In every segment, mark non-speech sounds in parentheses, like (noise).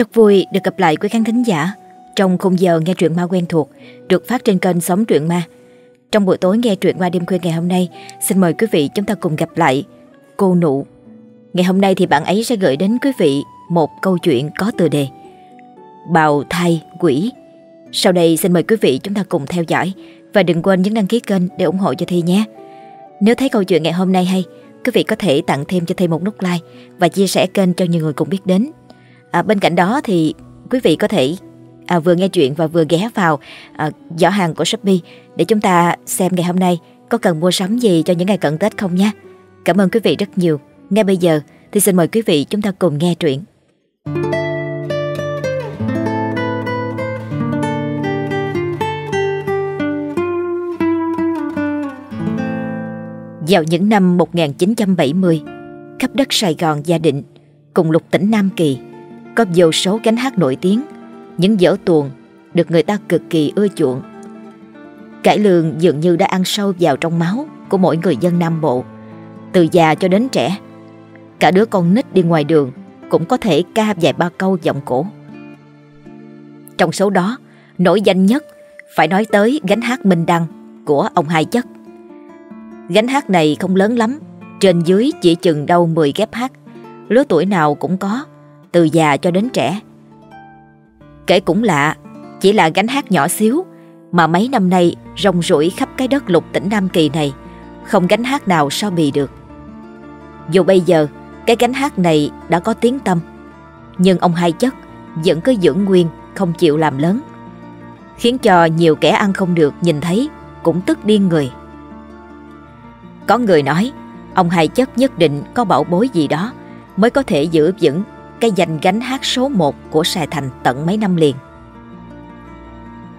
Rất vui được gặp lại quý khán thính giả trong khung giờ nghe truyện ma quen thuộc được phát trên kênh Sống Truyện Ma. Trong buổi tối nghe truyện qua đêm khuya ngày hôm nay, xin mời quý vị chúng ta cùng gặp lại cô Nụ. Ngày hôm nay thì bạn ấy sẽ gửi đến quý vị một câu chuyện có tựa đề Bào thai quỷ. Sau đây xin mời quý vị chúng ta cùng theo dõi và đừng quên nhấn đăng ký kênh để ủng hộ cho Thi nhé. Nếu thấy câu chuyện ngày hôm nay hay, quý vị có thể tặng thêm cho Thi một nút like và chia sẻ kênh cho nhiều người cùng biết đến. À, bên cạnh đó thì quý vị có thể à, vừa nghe chuyện và vừa ghé vào à, giỏ hàng của Shopee để chúng ta xem ngày hôm nay có cần mua sắm gì cho những ngày cận Tết không nhé. Cảm ơn quý vị rất nhiều. Ngay bây giờ thì xin mời quý vị chúng ta cùng nghe truyện. Vào những năm 1970, khắp đất Sài Gòn gia định cùng lục tỉnh Nam Kỳ có vô số gánh hát nổi tiếng, những vở tuồng được người ta cực kỳ ưa chuộng. Cải lương dường như đã ăn sâu vào trong máu của mỗi người dân Nam Bộ, từ già cho đến trẻ. Cả đứa con nít đi ngoài đường cũng có thể ca vài ba câu giọng cổ. Trong số đó, nổi danh nhất phải nói tới gánh hát Minh Đăng của ông Hai Chất. Gánh hát này không lớn lắm, trên dưới chỉ chừng đâu 10 ghép hát, lứa tuổi nào cũng có, từ già cho đến trẻ. Kể cũng lạ, chỉ là gánh hát nhỏ xíu mà mấy năm nay rong rủi khắp cái đất lục tỉnh Nam Kỳ này, không gánh hát nào so bì được. Dù bây giờ cái gánh hát này đã có tiếng tâm, nhưng ông hai chất vẫn cứ dưỡng nguyên không chịu làm lớn, khiến cho nhiều kẻ ăn không được nhìn thấy cũng tức điên người. Có người nói ông hai chất nhất định có bảo bối gì đó mới có thể giữ vững cái danh gánh hát số 1 của Sài Thành tận mấy năm liền.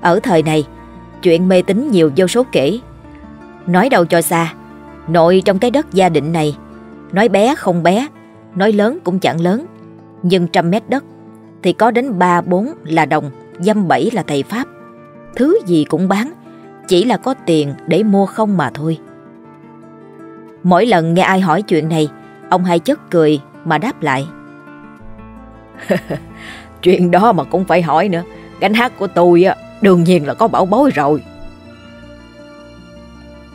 Ở thời này, chuyện mê tín nhiều vô số kể. Nói đâu cho xa, nội trong cái đất gia định này, nói bé không bé, nói lớn cũng chẳng lớn, nhưng trăm mét đất thì có đến ba bốn là đồng, dăm bảy là thầy Pháp. Thứ gì cũng bán, chỉ là có tiền để mua không mà thôi. Mỗi lần nghe ai hỏi chuyện này, ông hai chất cười mà đáp lại. (laughs) Chuyện đó mà cũng phải hỏi nữa. Gánh hát của tôi á, đương nhiên là có bảo bối rồi.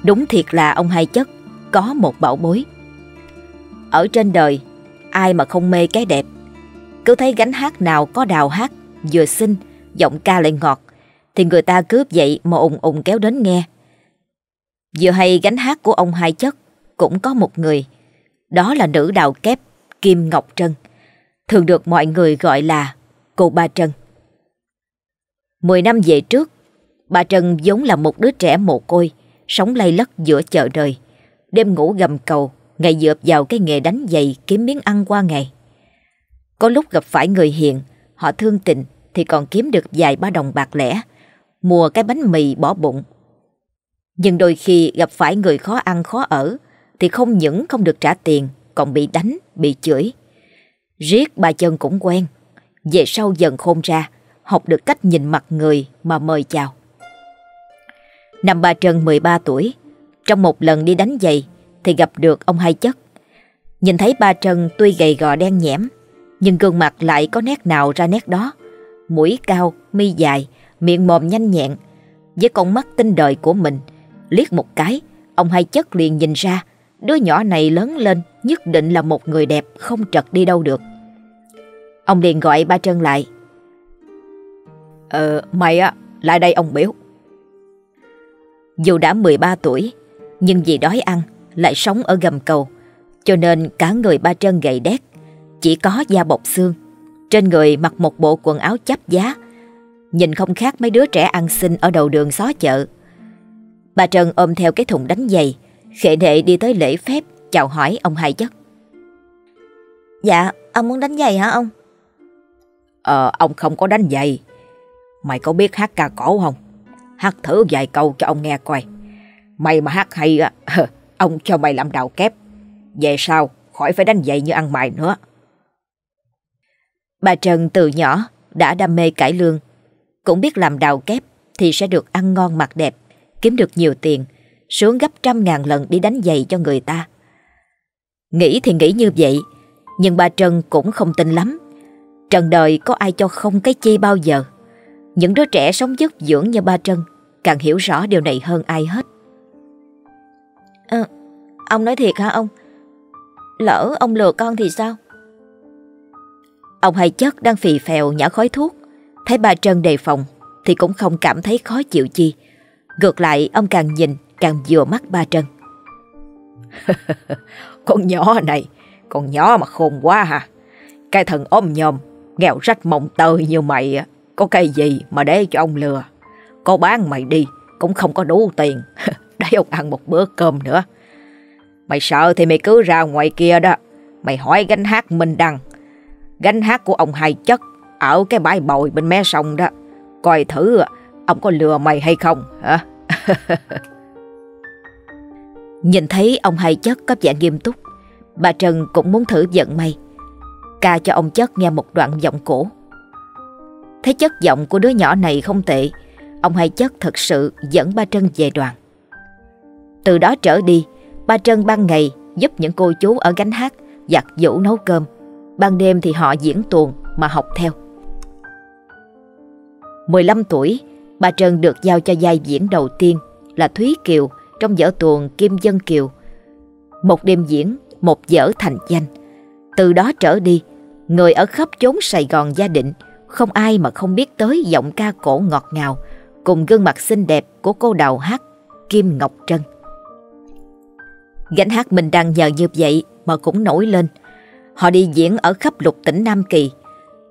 Đúng thiệt là ông hai chất, Có một bảo bối. Ở trên đời, Ai mà không mê cái đẹp? Cứ thấy gánh hát nào có đào hát, Vừa xinh, Giọng ca lại ngọt, Thì người ta cướp dậy mà ùng ùng kéo đến nghe. Vừa hay gánh hát của ông hai chất Cũng có một người, Đó là nữ đào kép Kim Ngọc Trân thường được mọi người gọi là cô Ba Trân. Mười năm về trước, bà Trân giống là một đứa trẻ mồ côi, sống lay lất giữa chợ đời, đêm ngủ gầm cầu, ngày dợp vào cái nghề đánh giày kiếm miếng ăn qua ngày. Có lúc gặp phải người hiền, họ thương tình thì còn kiếm được vài ba đồng bạc lẻ, mua cái bánh mì bỏ bụng. Nhưng đôi khi gặp phải người khó ăn khó ở thì không những không được trả tiền, còn bị đánh, bị chửi. Riết bà chân cũng quen. Về sau dần khôn ra Học được cách nhìn mặt người mà mời chào. Năm bà Trân 13 tuổi Trong một lần đi đánh giày Thì gặp được ông hai chất. Nhìn thấy ba Trân tuy gầy gò đen nhẽm Nhưng gương mặt lại có nét nào ra nét đó. Mũi cao, mi dài Miệng mồm nhanh nhẹn. Với con mắt tinh đời của mình Liếc một cái Ông hai chất liền nhìn ra Đứa nhỏ này lớn lên nhất định là một người đẹp không trật đi đâu được. Ông liền gọi ba Trân lại. Ờ, mày á, lại đây ông biểu. Dù đã 13 tuổi, nhưng vì đói ăn, lại sống ở gầm cầu, cho nên cả người ba Trân gầy đét, chỉ có da bọc xương. Trên người mặc một bộ quần áo chắp giá, nhìn không khác mấy đứa trẻ ăn xin ở đầu đường xó chợ. Bà Trân ôm theo cái thùng đánh giày, khệ nệ đi tới lễ phép chào hỏi ông hai chất. Dạ, ông muốn đánh giày hả ông? Ờ, ông không có đánh giày. Mày có biết hát ca cổ không? Hát thử vài câu cho ông nghe coi. Mày mà hát hay á, ông cho mày làm đào kép. Về sau, khỏi phải đánh giày như ăn mày nữa. Bà Trần từ nhỏ đã đam mê cải lương. Cũng biết làm đào kép thì sẽ được ăn ngon mặc đẹp, kiếm được nhiều tiền, sướng gấp trăm ngàn lần đi đánh giày cho người ta. Nghĩ thì nghĩ như vậy, nhưng bà Trần cũng không tin lắm. Trần đời có ai cho không cái chi bao giờ. Những đứa trẻ sống dứt dưỡng như ba Trân Càng hiểu rõ điều này hơn ai hết. À, Ông nói thiệt hả ông? Lỡ ông lừa con thì sao? Ông hai chất đang phì phèo nhả khói thuốc. Thấy ba Trân đề phòng Thì cũng không cảm thấy khó chịu chi. Ngược lại ông càng nhìn Càng vừa mắt ba Trân. (laughs) Con nhỏ này, Con nhỏ mà khôn quá hả Cái thần ôm nhòm, Nghèo rách mộng tơi như mày Có cái gì mà để cho ông lừa? Có bán mày đi, Cũng không có đủ tiền. (laughs) Để ông ăn một bữa cơm nữa. Mày sợ thì mày cứ ra ngoài kia đó. Mày hỏi gánh hát Minh Đăng. Gánh hát của ông hai chất Ở cái bãi bồi bên mé sông đó. Coi thử, ông có lừa mày hay không, hả? (laughs) Nhìn thấy ông hai chất có vẻ nghiêm túc, Bà Trần cũng muốn thử giận may. Ca cho ông chất nghe một đoạn giọng cổ. Thấy chất giọng của đứa nhỏ này không tệ, Ông hai chất thật sự dẫn ba Trân về đoàn. Từ đó trở đi Ba Trân ban ngày giúp những cô chú ở gánh hát, Giặt vũ nấu cơm. Ban đêm thì họ diễn tuồng mà học theo. 15 tuổi Ba Trân được giao cho vai diễn đầu tiên Là Thúy Kiều trong vở tuồng Kim Dân Kiều. Một đêm diễn, một vở thành danh. Từ đó trở đi, người ở khắp chốn Sài Gòn gia định không ai mà không biết tới giọng ca cổ ngọt ngào cùng gương mặt xinh đẹp của cô đầu hát Kim Ngọc Trân. Gánh hát mình đang nhờ như vậy mà cũng nổi lên. Họ đi diễn ở khắp lục tỉnh Nam Kỳ.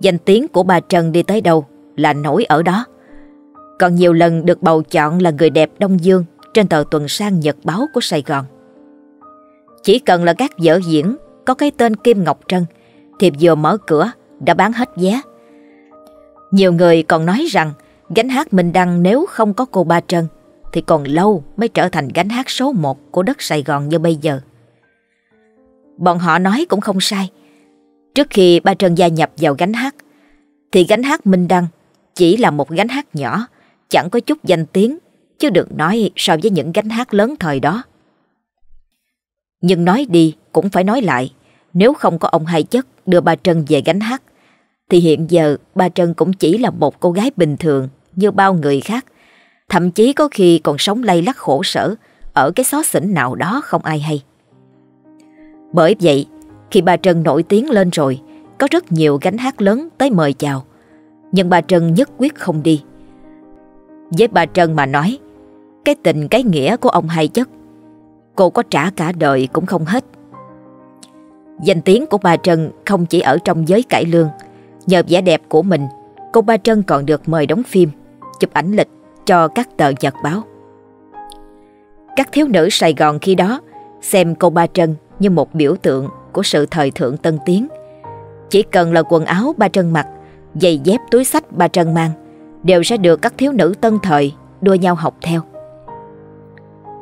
Danh tiếng của bà trần đi tới đâu là nổi ở đó. Còn nhiều lần được bầu chọn là người đẹp Đông Dương trên tờ tuần sang nhật báo của Sài Gòn. Chỉ cần là các vở diễn có cái tên Kim Ngọc Trân thì vừa mở cửa đã bán hết vé. Nhiều người còn nói rằng gánh hát Minh Đăng nếu không có cô Ba Trân thì còn lâu mới trở thành gánh hát số một của đất Sài Gòn như bây giờ. Bọn họ nói cũng không sai. Trước khi Ba Trân gia nhập vào gánh hát, thì gánh hát Minh Đăng chỉ là một gánh hát nhỏ, chẳng có chút danh tiếng chứ đừng nói so với những gánh hát lớn thời đó. Nhưng nói đi cũng phải nói lại, nếu không có ông hai chất đưa bà Trân về gánh hát, thì hiện giờ bà Trân cũng chỉ là một cô gái bình thường như bao người khác, thậm chí có khi còn sống lay lắc khổ sở ở cái xó xỉnh nào đó không ai hay. Bởi vậy, khi bà Trân nổi tiếng lên rồi, có rất nhiều gánh hát lớn tới mời chào, nhưng bà Trân nhất quyết không đi. Với bà Trân mà nói, cái tình, cái nghĩa của ông hay chất. Cô có trả cả đời cũng không hết. Danh tiếng của bà Trân không chỉ ở trong giới cải lương. Nhờ vẻ đẹp của mình, Cô Ba Trân còn được mời đóng phim, Chụp ảnh lịch cho các tờ nhật báo. Các thiếu nữ Sài Gòn khi đó Xem cô Ba Trân như một biểu tượng Của sự thời thượng tân tiến. Chỉ cần là quần áo Ba Trân mặc, Giày dép, túi sách Ba Trân mang, Đều sẽ được các thiếu nữ tân thời Đua nhau học theo.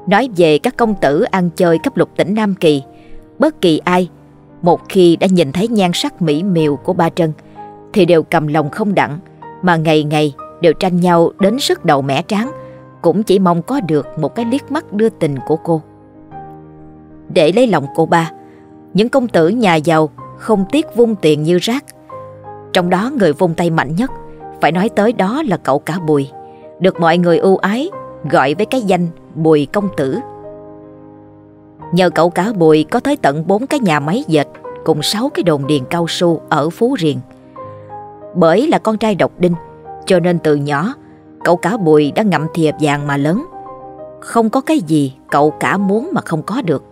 Nói về các công tử ăn chơi cấp lục tỉnh Nam Kỳ. Bất kỳ ai, Một khi đã nhìn thấy nhan sắc mỹ miều của ba Trân, Thì đều cầm lòng không đặng, Mà ngày ngày đều tranh nhau đến sức đầu mẻ tráng, Cũng chỉ mong có được một cái liếc mắt đưa tình của cô. Để lấy lòng cô ba, Những công tử nhà giàu không tiếc vung tiền như rác. Trong đó người vung tay mạnh nhất, Phải nói tới đó là cậu cả Bùi. Được mọi người ưu ái Gọi với cái danh Bùi Công Tử. Nhờ cậu cả Bùi có tới tận 4 cái nhà máy dệt cùng 6 cái đồn điền cao su ở Phú Riềng. Bởi là con trai độc đinh, cho nên từ nhỏ cậu cả Bùi đã ngậm thìa vàng mà lớn. Không có cái gì cậu cả muốn mà không có được.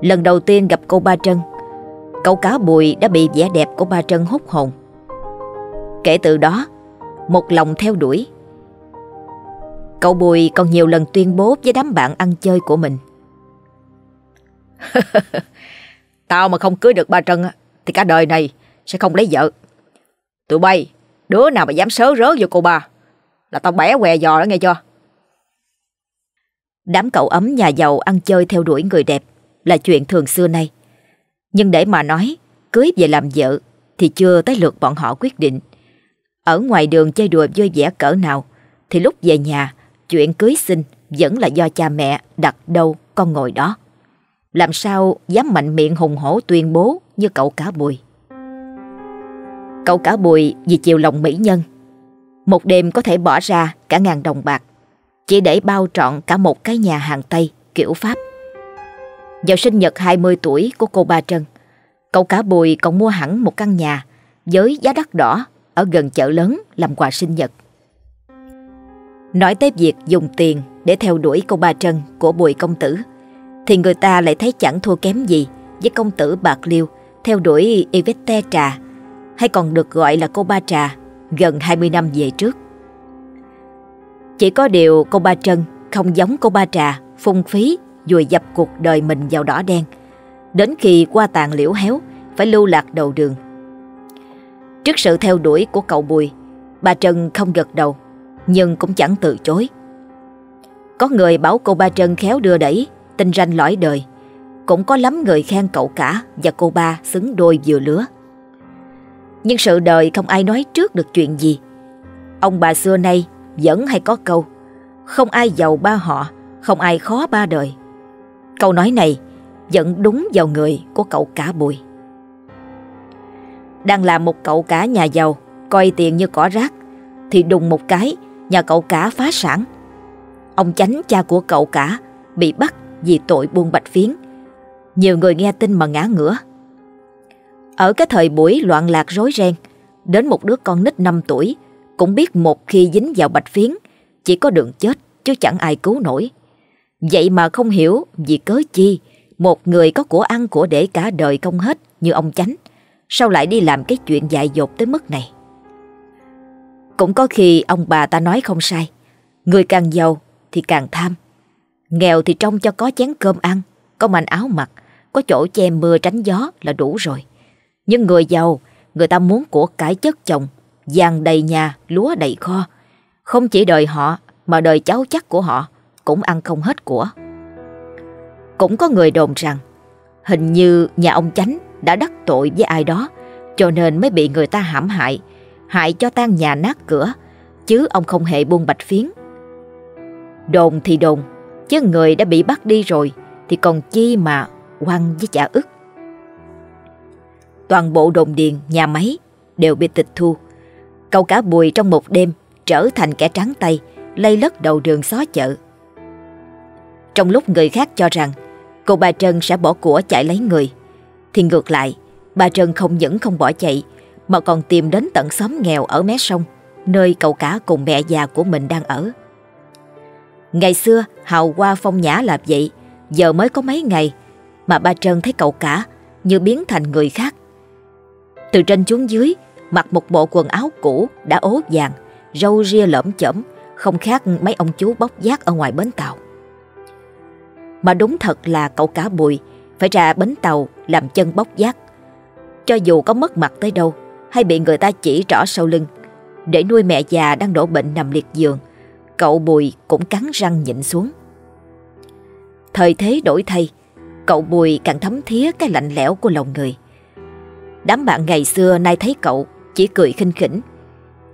Lần đầu tiên gặp cô Ba Trân, cậu cả Bùi đã bị vẻ đẹp của Ba Trân hút hồn. Kể từ đó, một lòng theo đuổi Cậu Bùi còn nhiều lần tuyên bố với đám bạn ăn chơi của mình. (laughs) Tao mà không cưới được ba Trân thì cả đời này sẽ không lấy vợ. Tụi bay, đứa nào mà dám sớ rớ vô cô ba là tao bẻ què giò đó nghe chưa? Đám cậu ấm nhà giàu ăn chơi theo đuổi người đẹp là chuyện thường xưa nay. Nhưng để mà nói cưới về làm vợ thì chưa tới lượt bọn họ quyết định. Ở ngoài đường chơi đùa vui vẻ cỡ nào thì lúc về nhà chuyện cưới sinh vẫn là do cha mẹ đặt đâu con ngồi đó. Làm sao dám mạnh miệng hùng hổ tuyên bố như cậu cả bùi. Cậu cả bùi vì chiều lòng mỹ nhân, Một đêm có thể bỏ ra cả ngàn đồng bạc, Chỉ để bao trọn cả một cái nhà hàng Tây kiểu Pháp Vào sinh nhật 20 tuổi của cô Ba Trân, Cậu cả bùi còn mua hẳn một căn nhà Với giá đắt đỏ Ở gần chợ lớn làm quà sinh nhật Nói tới việc dùng tiền để theo đuổi cô Ba Trân của Bùi Công Tử thì người ta lại thấy chẳng thua kém gì với công tử Bạc Liêu theo đuổi Yvette Trà hay còn được gọi là cô Ba Trà gần 20 năm về trước. Chỉ có điều cô Ba Trân không giống cô Ba Trà phung phí vùi dập cuộc đời mình vào đỏ đen đến khi qua tàn liễu héo phải lưu lạc đầu đường. Trước sự theo đuổi của cậu Bùi, bà Trân không gật đầu nhưng cũng chẳng từ chối. Có người bảo cô ba Trân khéo đưa đẩy, tinh ranh lõi đời. Cũng có lắm người khen cậu cả và cô ba xứng đôi vừa lứa. Nhưng sự đời không ai nói trước được chuyện gì. Ông bà xưa nay vẫn hay có câu Không ai giàu ba họ, không ai khó ba đời. Câu nói này vẫn đúng vào người của cậu cả bùi. Đang là một cậu cả nhà giàu, coi tiền như cỏ rác, thì đùng một cái nhà cậu cả phá sản. Ông chánh cha của cậu cả bị bắt vì tội buôn bạch phiến. Nhiều người nghe tin mà ngã ngửa. Ở cái thời buổi loạn lạc rối ren, đến một đứa con nít 5 tuổi cũng biết một khi dính vào bạch phiến chỉ có đường chết chứ chẳng ai cứu nổi. Vậy mà không hiểu vì cớ chi một người có của ăn của để cả đời công hết như ông chánh sao lại đi làm cái chuyện dại dột tới mức này. Cũng có khi ông bà ta nói không sai. Người càng giàu thì càng tham. Nghèo thì trông cho có chén cơm ăn Có manh áo mặc Có chỗ che mưa tránh gió là đủ rồi. Nhưng người giàu Người ta muốn của cải chất chồng vàng đầy nhà, lúa đầy kho. Không chỉ đời họ Mà đời cháu chắc của họ Cũng ăn không hết của. Cũng có người đồn rằng Hình như nhà ông Chánh đã đắc tội với ai đó Cho nên mới bị người ta hãm hại hại cho tan nhà nát cửa, chứ ông không hề buông bạch phiến. Đồn thì đồn, chứ người đã bị bắt đi rồi thì còn chi mà quăng với chả ức. Toàn bộ đồn điền, nhà máy đều bị tịch thu. Cậu cả bùi trong một đêm trở thành kẻ trắng tay, lây lất đầu đường xó chợ. Trong lúc người khác cho rằng cô bà Trân sẽ bỏ của chạy lấy người, thì ngược lại, bà Trân không những không bỏ chạy mà còn tìm đến tận xóm nghèo ở mé sông, nơi cậu cả cùng mẹ già của mình đang ở. Ngày xưa hào qua phong nhã là vậy, giờ mới có mấy ngày mà ba Trân thấy cậu cả như biến thành người khác. Từ trên xuống dưới, mặc một bộ quần áo cũ đã ố vàng, râu ria lởm chởm, không khác mấy ông chú bóc giác ở ngoài bến tàu. Mà đúng thật là cậu cả bùi phải ra bến tàu làm chân bóc giác. Cho dù có mất mặt tới đâu hay bị người ta chỉ trỏ sau lưng. Để nuôi mẹ già đang đổ bệnh nằm liệt giường, cậu Bùi cũng cắn răng nhịn xuống. Thời thế đổi thay, cậu Bùi càng thấm thía cái lạnh lẽo của lòng người. Đám bạn ngày xưa nay thấy cậu chỉ cười khinh khỉnh.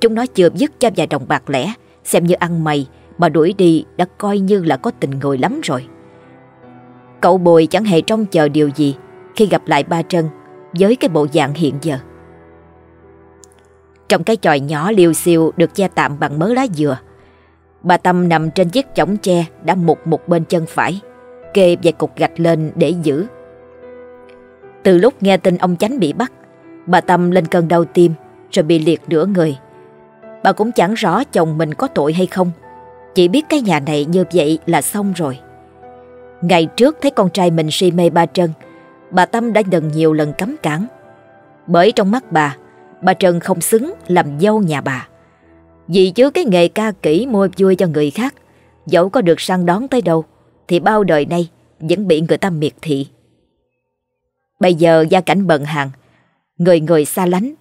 Chúng nó chưa dứt cho vài đồng bạc lẻ, xem như ăn mày mà đuổi đi đã coi như là có tình người lắm rồi. Cậu Bùi chẳng hề trông chờ điều gì khi gặp lại ba Trân với cái bộ dạng hiện giờ. Trong cái chòi nhỏ liêu xiêu được che tạm bằng mớ lá dừa. Bà Tâm nằm trên chiếc chõng tre đã mục một bên chân phải, Kê vài cục gạch lên để giữ. Từ lúc nghe tin ông Chánh bị bắt, Bà Tâm lên cơn đau tim, Rồi bị liệt nửa người. Bà cũng chẳng rõ chồng mình có tội hay không, Chỉ biết cái nhà này như vậy là xong rồi. Ngày trước thấy con trai mình si mê ba chân Bà Tâm đã đần nhiều lần cấm cản. Bởi trong mắt bà bà Trần không xứng làm dâu nhà bà. Vì chứ cái nghề ca kỹ mua vui cho người khác, dẫu có được săn đón tới đâu, thì bao đời nay vẫn bị người ta miệt thị. Bây giờ gia cảnh bận hàng, người người xa lánh,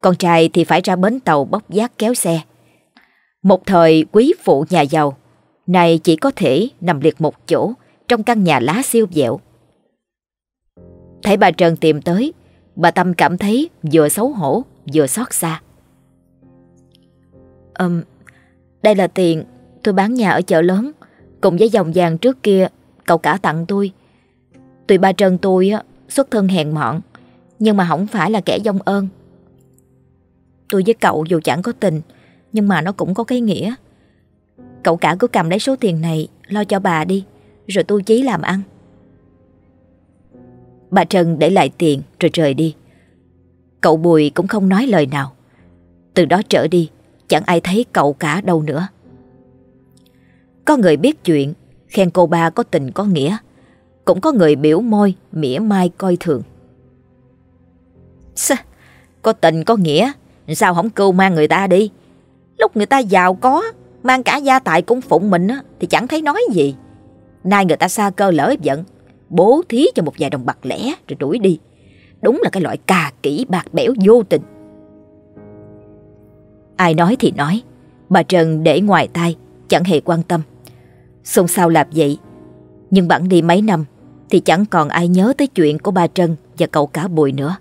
con trai thì phải ra bến tàu bóc giác kéo xe. Một thời quý phụ nhà giàu, này chỉ có thể nằm liệt một chỗ trong căn nhà lá siêu dẻo. Thấy bà Trần tìm tới, bà Tâm cảm thấy vừa xấu hổ vừa xót xa. Um, đây là tiền tôi bán nhà ở chợ lớn cùng với dòng vàng trước kia cậu cả tặng tôi. Tụi ba Trần tôi xuất thân hèn mọn nhưng mà không phải là kẻ dông ơn. tôi với cậu dù chẳng có tình Nhưng mà nó cũng có cái nghĩa Cậu cả cứ cầm lấy số tiền này Lo cho bà đi Rồi tôi chí làm ăn Bà Trần để lại tiền rồi rời đi Cậu Bùi cũng không nói lời nào. Từ đó trở đi, Chẳng ai thấy cậu cả đâu nữa. Có người biết chuyện, Khen cô ba có tình có nghĩa. Cũng có người biểu môi, Mỉa mai coi thường. Sao? Có tình có nghĩa, Sao không cưu mang người ta đi? Lúc người ta giàu có, Mang cả gia tài cung phụng mình Thì chẳng thấy nói gì. Nay người ta xa cơ lỡ giận, Bố thí cho một vài đồng bạc lẻ Rồi đuổi đi. Đúng là cái loại cà kỹ bạc bẽo vô tình. Ai nói thì nói, Bà Trần để ngoài tai, Chẳng hề quan tâm. Xôn xao làm vậy, Nhưng bẵng đi mấy năm Thì chẳng còn ai nhớ tới chuyện của bà Trân Và cậu cả Bùi nữa.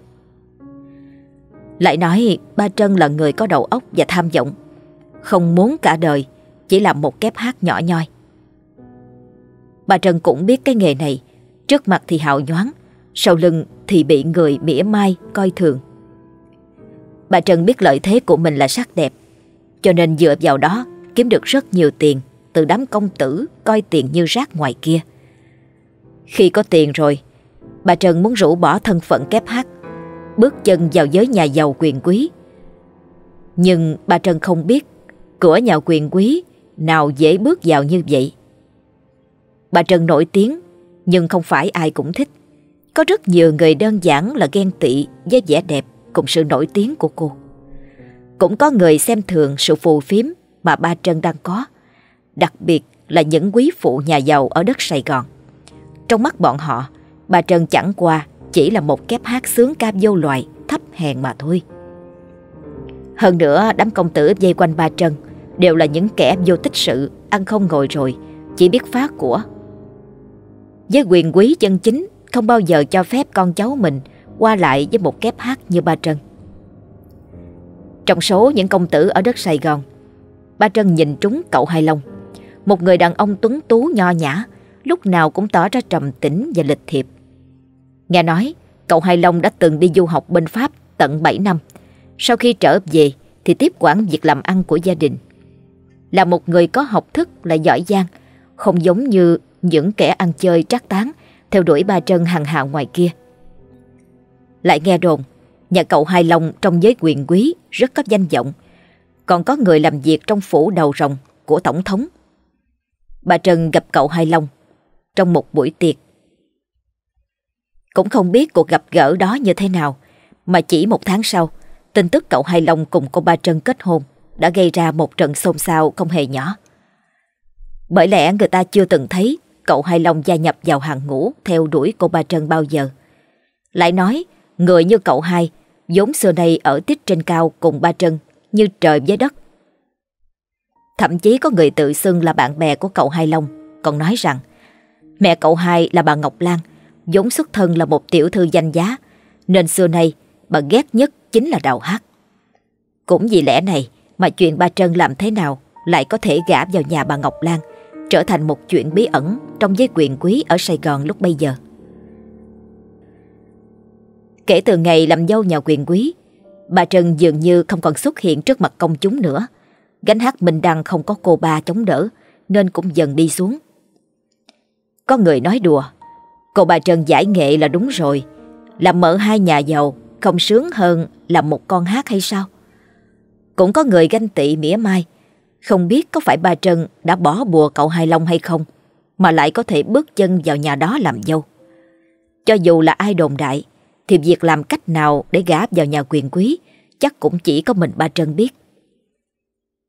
Lại nói ba Trân là người có đầu óc và tham vọng, Không muốn cả đời Chỉ làm một kép hát nhỏ nhoi. Bà Trân cũng biết cái nghề này, Trước mặt thì hào nhoáng sau lưng thì bị người mỉa mai coi thường. Bà Trần biết lợi thế của mình là sắc đẹp, Cho nên dựa vào đó kiếm được rất nhiều tiền Từ đám công tử coi tiền như rác ngoài kia. Khi có tiền rồi, Bà Trần muốn rũ bỏ thân phận kép hát Bước chân vào giới nhà giàu quyền quý. Nhưng bà Trần không biết Cửa nhà quyền quý Nào dễ bước vào như vậy. Bà Trần nổi tiếng, Nhưng không phải ai cũng thích. Có rất nhiều người đơn giản là ghen tị Với vẻ đẹp cùng sự nổi tiếng của cô. Cũng có người xem thường sự phù phiếm Mà ba Trân đang có, Đặc biệt là những quý phụ nhà giàu ở đất Sài Gòn. Trong mắt bọn họ Bà Trân chẳng qua chỉ là một kép hát sướng ca vô loại thấp hèn mà thôi. Hơn nữa, đám công tử dây quanh ba Trân Đều là những kẻ vô tích sự, Ăn không ngồi rồi, Chỉ biết phá của. Với quyền quý chân chính không bao giờ cho phép con cháu mình Qua lại với một kép hát như ba Trân. Trong số những công tử ở đất Sài Gòn, Ba Trân nhìn trúng cậu Hai Long, Một người đàn ông tuấn tú nho nhã, Lúc nào cũng tỏ ra trầm tĩnh và lịch thiệp. Nghe nói, cậu Hai Long đã từng đi du học bên Pháp tận 7 năm. Sau khi trở về thì tiếp quản việc làm ăn của gia đình. Là một người có học thức lại giỏi giang, Không giống như những kẻ ăn chơi trác tán theo đuổi ba Trân hàng hạ ngoài kia. Lại nghe đồn, Nhà cậu Hai Long trong giới quyền quý Rất có danh vọng, Còn có người làm việc trong phủ đầu rồng Của Tổng thống. Bà Trân gặp cậu Hai Long Trong một buổi tiệc. Cũng không biết cuộc gặp gỡ đó như thế nào, Mà chỉ một tháng sau, Tin tức cậu Hai Long cùng cô ba Trân kết hôn Đã gây ra một trận xôn xao không hề nhỏ. Bởi lẽ người ta chưa từng thấy Cậu Hai Long gia nhập vào hàng ngũ Theo đuổi cô ba Trân bao giờ. Lại nói, Người như cậu hai, vốn xưa nay ở tích trên cao cùng ba Trân Như trời với đất. Thậm chí có người tự xưng là bạn bè của cậu Hai Long, Còn nói rằng, Mẹ cậu hai là bà Ngọc Lan, vốn xuất thân là một tiểu thư danh giá, Nên xưa nay bà ghét nhất chính là đào hát. Cũng vì lẽ này mà chuyện ba Trân làm thế nào Lại có thể gả vào nhà bà Ngọc Lan Trở thành một chuyện bí ẩn Trong giới quyền quý ở Sài Gòn lúc bây giờ. Kể từ ngày làm dâu nhà quyền quý, Bà Trần dường như không còn xuất hiện trước mặt công chúng nữa. Gánh hát Minh Đăng không có cô ba chống đỡ, Nên cũng dần đi xuống. Có người nói đùa, Cô bà Trần giải nghệ là đúng rồi, Làm mở hai nhà giàu Không sướng hơn làm một con hát hay sao? Cũng có người ganh tị mỉa mai không biết có phải bà Trân đã bỏ bùa cậu Hai Long hay không Mà lại có thể bước chân vào nhà đó làm dâu. Cho dù là ai đồn đại Thì việc làm cách nào để gả vào nhà quyền quý Chắc cũng chỉ có mình bà Trân biết.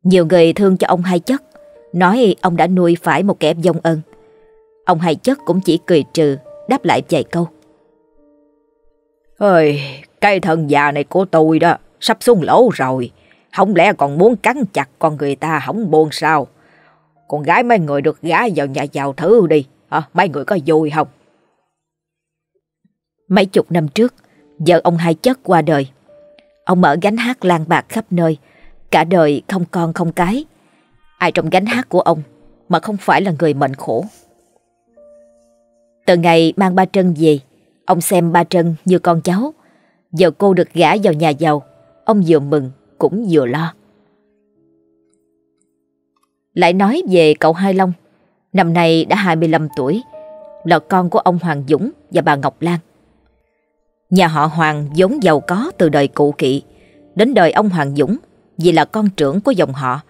Nhiều người thương cho ông hai chất Nói ông đã nuôi phải một kẻ dông ân. Ông hai chất cũng chỉ cười trừ Đáp lại vài câu. Ơi, cái thân già này của tôi đó Sắp xuống lỗ rồi. Không lẽ còn muốn cắn chặt con người ta không buồn sao? Con gái mấy người được gả vào nhà giàu thử đi. Hả? Mấy người có vui không? Mấy chục năm trước, Vợ ông hai chất qua đời. Ông mở gánh hát lan bạc khắp nơi. Cả đời không con không cái. Ai trong gánh hát của ông Mà không phải là người mệnh khổ? Từ ngày mang ba Trân về, Ông xem ba Trân như con cháu. Giờ cô được gả vào nhà giàu, Ông vừa mừng cũng vừa lo. Lại nói về cậu Hai Long, năm nay đã 25 tuổi, là con của ông Hoàng Dũng và bà Ngọc Lan. Nhà họ Hoàng vốn giàu có từ đời cụ kỵ, đến đời ông Hoàng Dũng vì là con trưởng của dòng họ,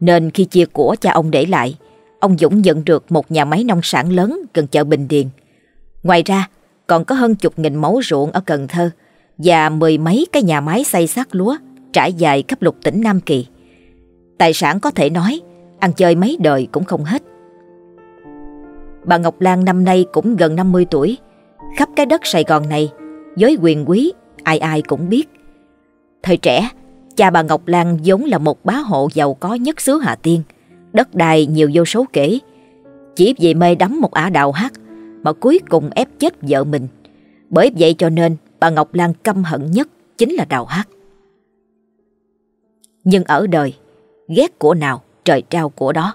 nên khi chia của cha ông để lại, ông Dũng nhận được một nhà máy nông sản lớn gần chợ Bình Điền. Ngoài ra, còn có hơn chục nghìn mẫu ruộng ở Cần Thơ và mười mấy cái nhà máy xây sát lúa trải dài khắp lục tỉnh Nam Kỳ. Tài sản có thể nói, ăn chơi mấy đời cũng không hết. Bà Ngọc Lan năm nay cũng gần 50 tuổi, khắp cái đất Sài Gòn này, giới quyền quý, ai ai cũng biết. Thời trẻ, cha bà Ngọc Lan vốn là một bá hộ giàu có nhất xứ Hà Tiên, đất đai nhiều vô số kể. Chỉ vì mê đắm một ả đào hát mà cuối cùng ép chết vợ mình. Bởi vậy cho nên bà Ngọc Lan căm hận nhất chính là đào hát. Nhưng ở đời, ghét của nào trời trao của đó.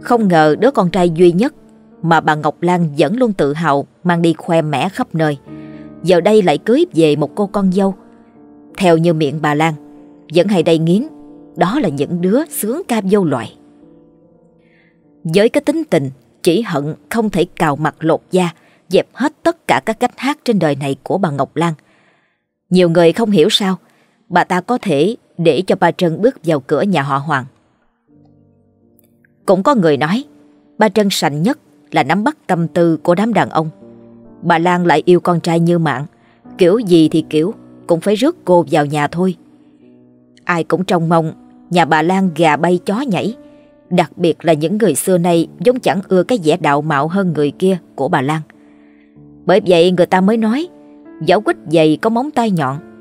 Không ngờ đứa con trai duy nhất mà bà Ngọc Lan vẫn luôn tự hào mang đi khoe mẽ khắp nơi. Giờ đây lại cưới về một cô con dâu. Theo như miệng bà Lan, vẫn hay đầy nghiến, đó là những đứa sướng ca vô loại. Với cái tính tình, chỉ hận không thể cào mặt lột da, dẹp hết tất cả các cách hát trên đời này của bà Ngọc Lan. Nhiều người không hiểu sao, bà ta có thể để cho bà Trân bước vào cửa nhà họ Hoàng. Cũng có người nói, bà Trân sành nhất là nắm bắt tâm tư của đám đàn ông. Bà Lan lại yêu con trai như mạng, kiểu gì thì kiểu, cũng phải rước cô vào nhà thôi. Ai cũng trông mong nhà bà Lan gà bay chó nhảy, đặc biệt là những người xưa nay giống chẳng ưa cái vẻ đạo mạo hơn người kia của bà Lan. Bởi vậy người ta mới nói, giáo quýt dày có móng tay nhọn,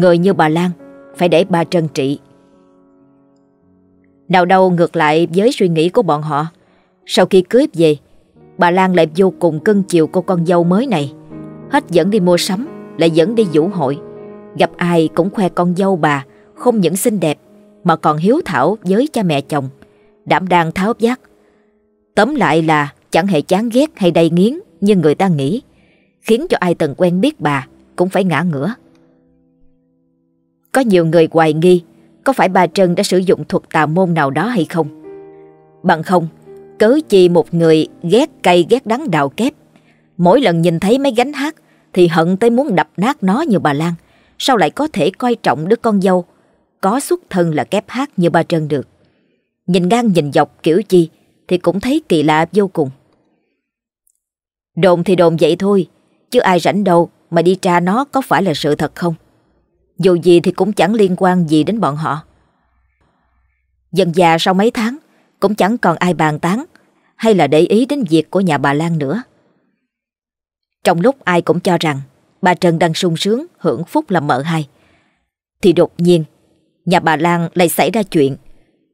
người như bà Lan phải để bà trần trị. Nào đâu ngược lại với suy nghĩ của bọn họ, sau khi cưới về, bà Lan lại vô cùng cưng chiều cô con dâu mới này. Hết dẫn đi mua sắm, lại dẫn đi vũ hội. Gặp ai cũng khoe con dâu bà không những xinh đẹp mà còn hiếu thảo với cha mẹ chồng, đảm đang tháo giác. Tóm lại là chẳng hề chán ghét hay đầy nghiến như người ta nghĩ, khiến cho ai từng quen biết bà cũng phải ngã ngửa. Có nhiều người hoài nghi có phải bà Trân đã sử dụng thuật tà môn nào đó hay không. Bằng không, cớ chi một người ghét cay ghét đắng đào kép. Mỗi lần nhìn thấy mấy gánh hát thì hận tới muốn đập nát nó như bà Lan. Sao lại có thể coi trọng đứa con dâu có xuất thân là kép hát như bà Trân được. Nhìn ngang nhìn dọc kiểu chi thì cũng thấy kỳ lạ vô cùng. Đồn thì đồn vậy thôi, chứ ai rảnh đâu mà đi tra nó có phải là sự thật không. Dù gì thì cũng chẳng liên quan gì đến bọn họ. Dần già sau mấy tháng cũng chẳng còn ai bàn tán hay là để ý đến việc của nhà bà Lan nữa. Trong lúc ai cũng cho rằng bà Trần đang sung sướng hưởng phúc làm mợ hai, thì đột nhiên nhà bà Lan lại xảy ra chuyện,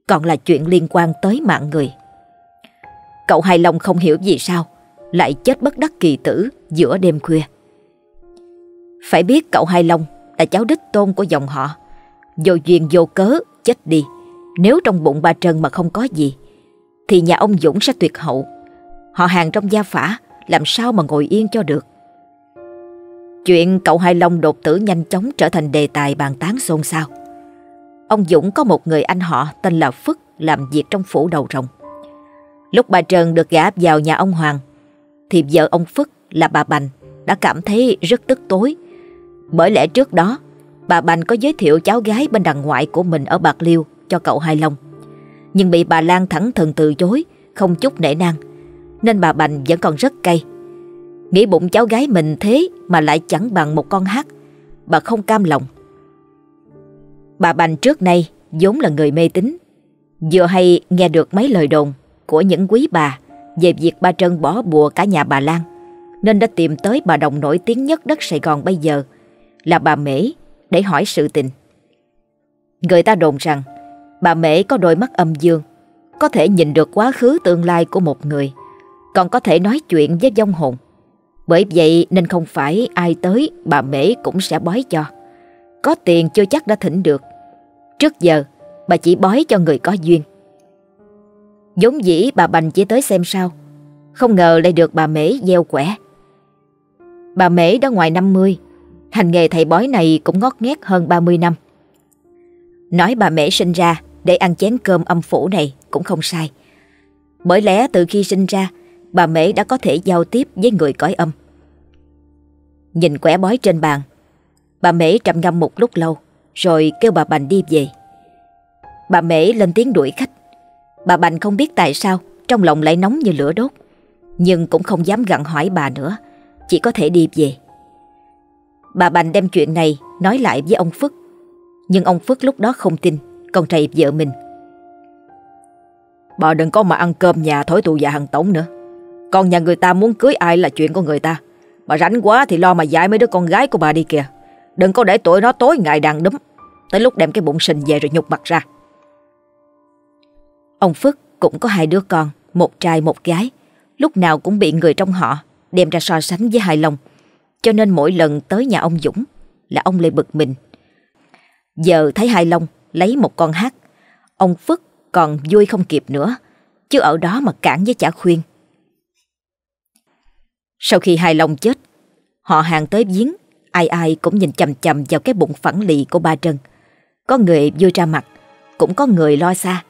còn là chuyện liên quan tới mạng người. Cậu Hai Long không hiểu vì sao lại chết bất đắc kỳ tử giữa đêm khuya. Phải biết cậu Hai Long là cháu đích tôn của dòng họ, vô duyên vô cớ chết đi. Nếu trong bụng bà Trần mà không có gì, thì nhà ông Dũng sẽ tuyệt hậu. Họ hàng trong gia phả làm sao mà ngồi yên cho được. Chuyện cậu Hai Long đột tử nhanh chóng trở thành đề tài bàn tán xôn xao. Ông Dũng có một người anh họ tên là Phức làm việc trong phủ đầu rồng. Lúc bà Trần được gả vào nhà ông Hoàng, thì vợ ông Phức là bà Bành đã cảm thấy rất tức tối. Bởi lẽ trước đó, bà Bành có giới thiệu cháu gái bên đằng ngoại của mình ở Bạc Liêu cho cậu Hai Long. Nhưng bị bà Lan thẳng thừng từ chối, không chút nể nang, nên bà Bành vẫn còn rất cay. Nghĩ bụng cháu gái mình thế mà lại chẳng bằng một con hát, bà không cam lòng Bà Bành trước nay vốn là người mê tín Vừa hay nghe được mấy lời đồn của những quý bà về việc ba Trân bỏ bùa cả nhà bà Lan nên đã tìm tới bà đồng nổi tiếng nhất đất Sài Gòn bây giờ là bà Mễ để hỏi sự tình. Người ta đồn rằng, bà Mễ có đôi mắt âm dương, có thể nhìn được quá khứ tương lai của một người, còn có thể nói chuyện với vong hồn. Bởi vậy nên không phải ai tới bà Mễ cũng sẽ bói cho. Có tiền chưa chắc đã thỉnh được Trước giờ, bà chỉ bói cho người có duyên giống dĩ bà Bành chỉ tới xem sao Không ngờ lại được bà Mễ gieo quẻ Bà Mễ đã ngoài 50 Hành nghề thầy bói này cũng ngót nghét hơn 30 năm Nói bà mẹ sinh ra để ăn chén cơm âm phủ này cũng không sai. Bởi lẽ từ khi sinh ra, bà mẹ đã có thể giao tiếp với người cõi âm. Nhìn quẻ bói trên bàn, bà mẹ trầm ngâm một lúc lâu, rồi kêu bà Bành đi về. Bà mẹ lên tiếng đuổi khách. Bà Bành không biết tại sao, trong lòng lại nóng như lửa đốt, nhưng cũng không dám gặn hỏi bà nữa, chỉ có thể đi về. Bà Bành đem chuyện này nói lại với ông Phước, nhưng ông Phước lúc đó không tin, còn rầy vợ mình. Bà đừng có mà ăn cơm nhà thối tù già hàng tổng nữa. Con nhà người ta muốn cưới ai là chuyện của người ta. Bà rảnh quá thì lo mà dạy mấy đứa con gái của bà đi kìa. Đừng có để tuổi nó tối ngày đàn đúm. Tới lúc đem cái bụng sình về rồi nhục mặt ra. Ông Phước cũng có hai đứa con, một trai một gái. Lúc nào cũng bị người trong họ đem ra so sánh với Hai Long. Cho nên mỗi lần tới nhà ông Dũng là ông lại bực mình. Giờ thấy Hai Long lấy một con hát, ông Phước còn vui không kịp nữa, chứ ở đó mà cản với chả khuyên. Sau khi Hai Long chết, họ hàng tới giếng, ai ai cũng nhìn chầm chầm vào cái bụng phẳng lì của ba Trân. Có người vui ra mặt, cũng có người lo xa.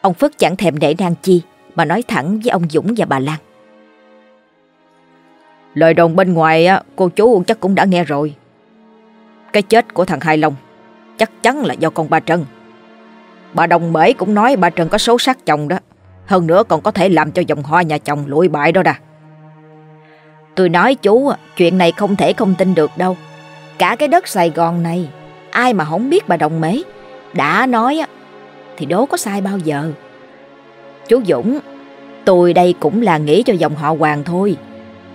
Ông Phước chẳng thèm để nang chi mà nói thẳng với ông Dũng và bà Lan. Lời đồn bên ngoài á cô chú chắc cũng đã nghe rồi. Cái chết của thằng Hai Long chắc chắn là do con bà Trân. Bà Đồng Mễ cũng nói bà Trân có số sát chồng đó. Hơn nữa còn có thể làm cho dòng hoa nhà chồng lụi bại đó đà. Tôi nói chú, chuyện này không thể không tin được đâu. Cả cái đất Sài Gòn này, ai mà không biết bà Đồng Mễ. Đã nói á thì đố có sai bao giờ. Chú Dũng, tôi đây cũng là nghĩ cho dòng họ Hoàng thôi.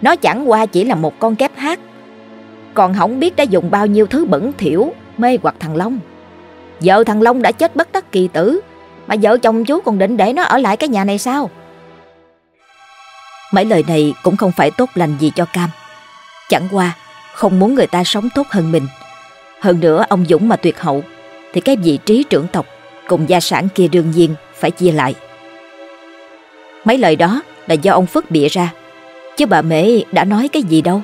Nó chẳng qua chỉ là một con kép hát. Còn không biết đã dùng bao nhiêu thứ bẩn thỉu mê hoặc thằng Long. Vợ thằng Long đã chết bất đắc kỳ tử, mà vợ chồng chú còn định để nó ở lại cái nhà này sao? Mấy lời này cũng không phải tốt lành gì cho Cam. Chẳng qua, không muốn người ta sống tốt hơn mình. Hơn nữa ông Dũng mà tuyệt hậu, thì cái vị trí trưởng tộc cùng gia sản kia đương nhiên phải chia lại. Mấy lời đó là do ông Phước bịa ra, chứ bà Mễ đã nói cái gì đâu.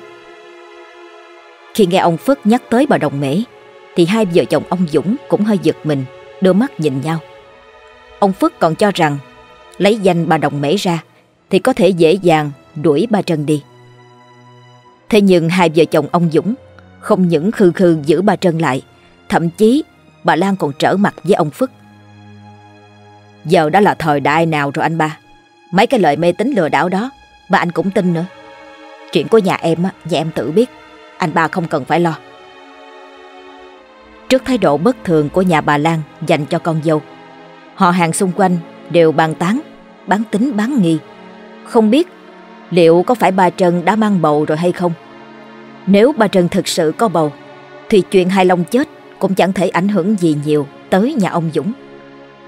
Khi nghe ông phất nhắc tới bà Đồng Mễ, thì hai vợ chồng ông Dũng cũng hơi giật mình, đưa mắt nhìn nhau. Ông phất còn cho rằng lấy danh bà Đồng Mễ ra thì có thể dễ dàng đuổi ba Trân đi. Thế nhưng hai vợ chồng ông Dũng không những khư khư giữ ba Trân lại, thậm chí bà Lan còn trở mặt với ông phất. Giờ đã là thời đại nào rồi anh ba? Mấy cái lời mê tín lừa đảo đó mà anh cũng tin nữa. Chuyện của nhà em, nhà em tự biết, anh ba không cần phải lo. Trước thái độ bất thường của nhà bà Lan dành cho con dâu, họ hàng xung quanh đều bàn tán, bán tính bán nghi. Không biết liệu có phải bà Trần đã mang bầu rồi hay không? Nếu bà Trần thực sự có bầu, thì chuyện hai Long chết cũng chẳng thể ảnh hưởng gì nhiều tới nhà ông Dũng.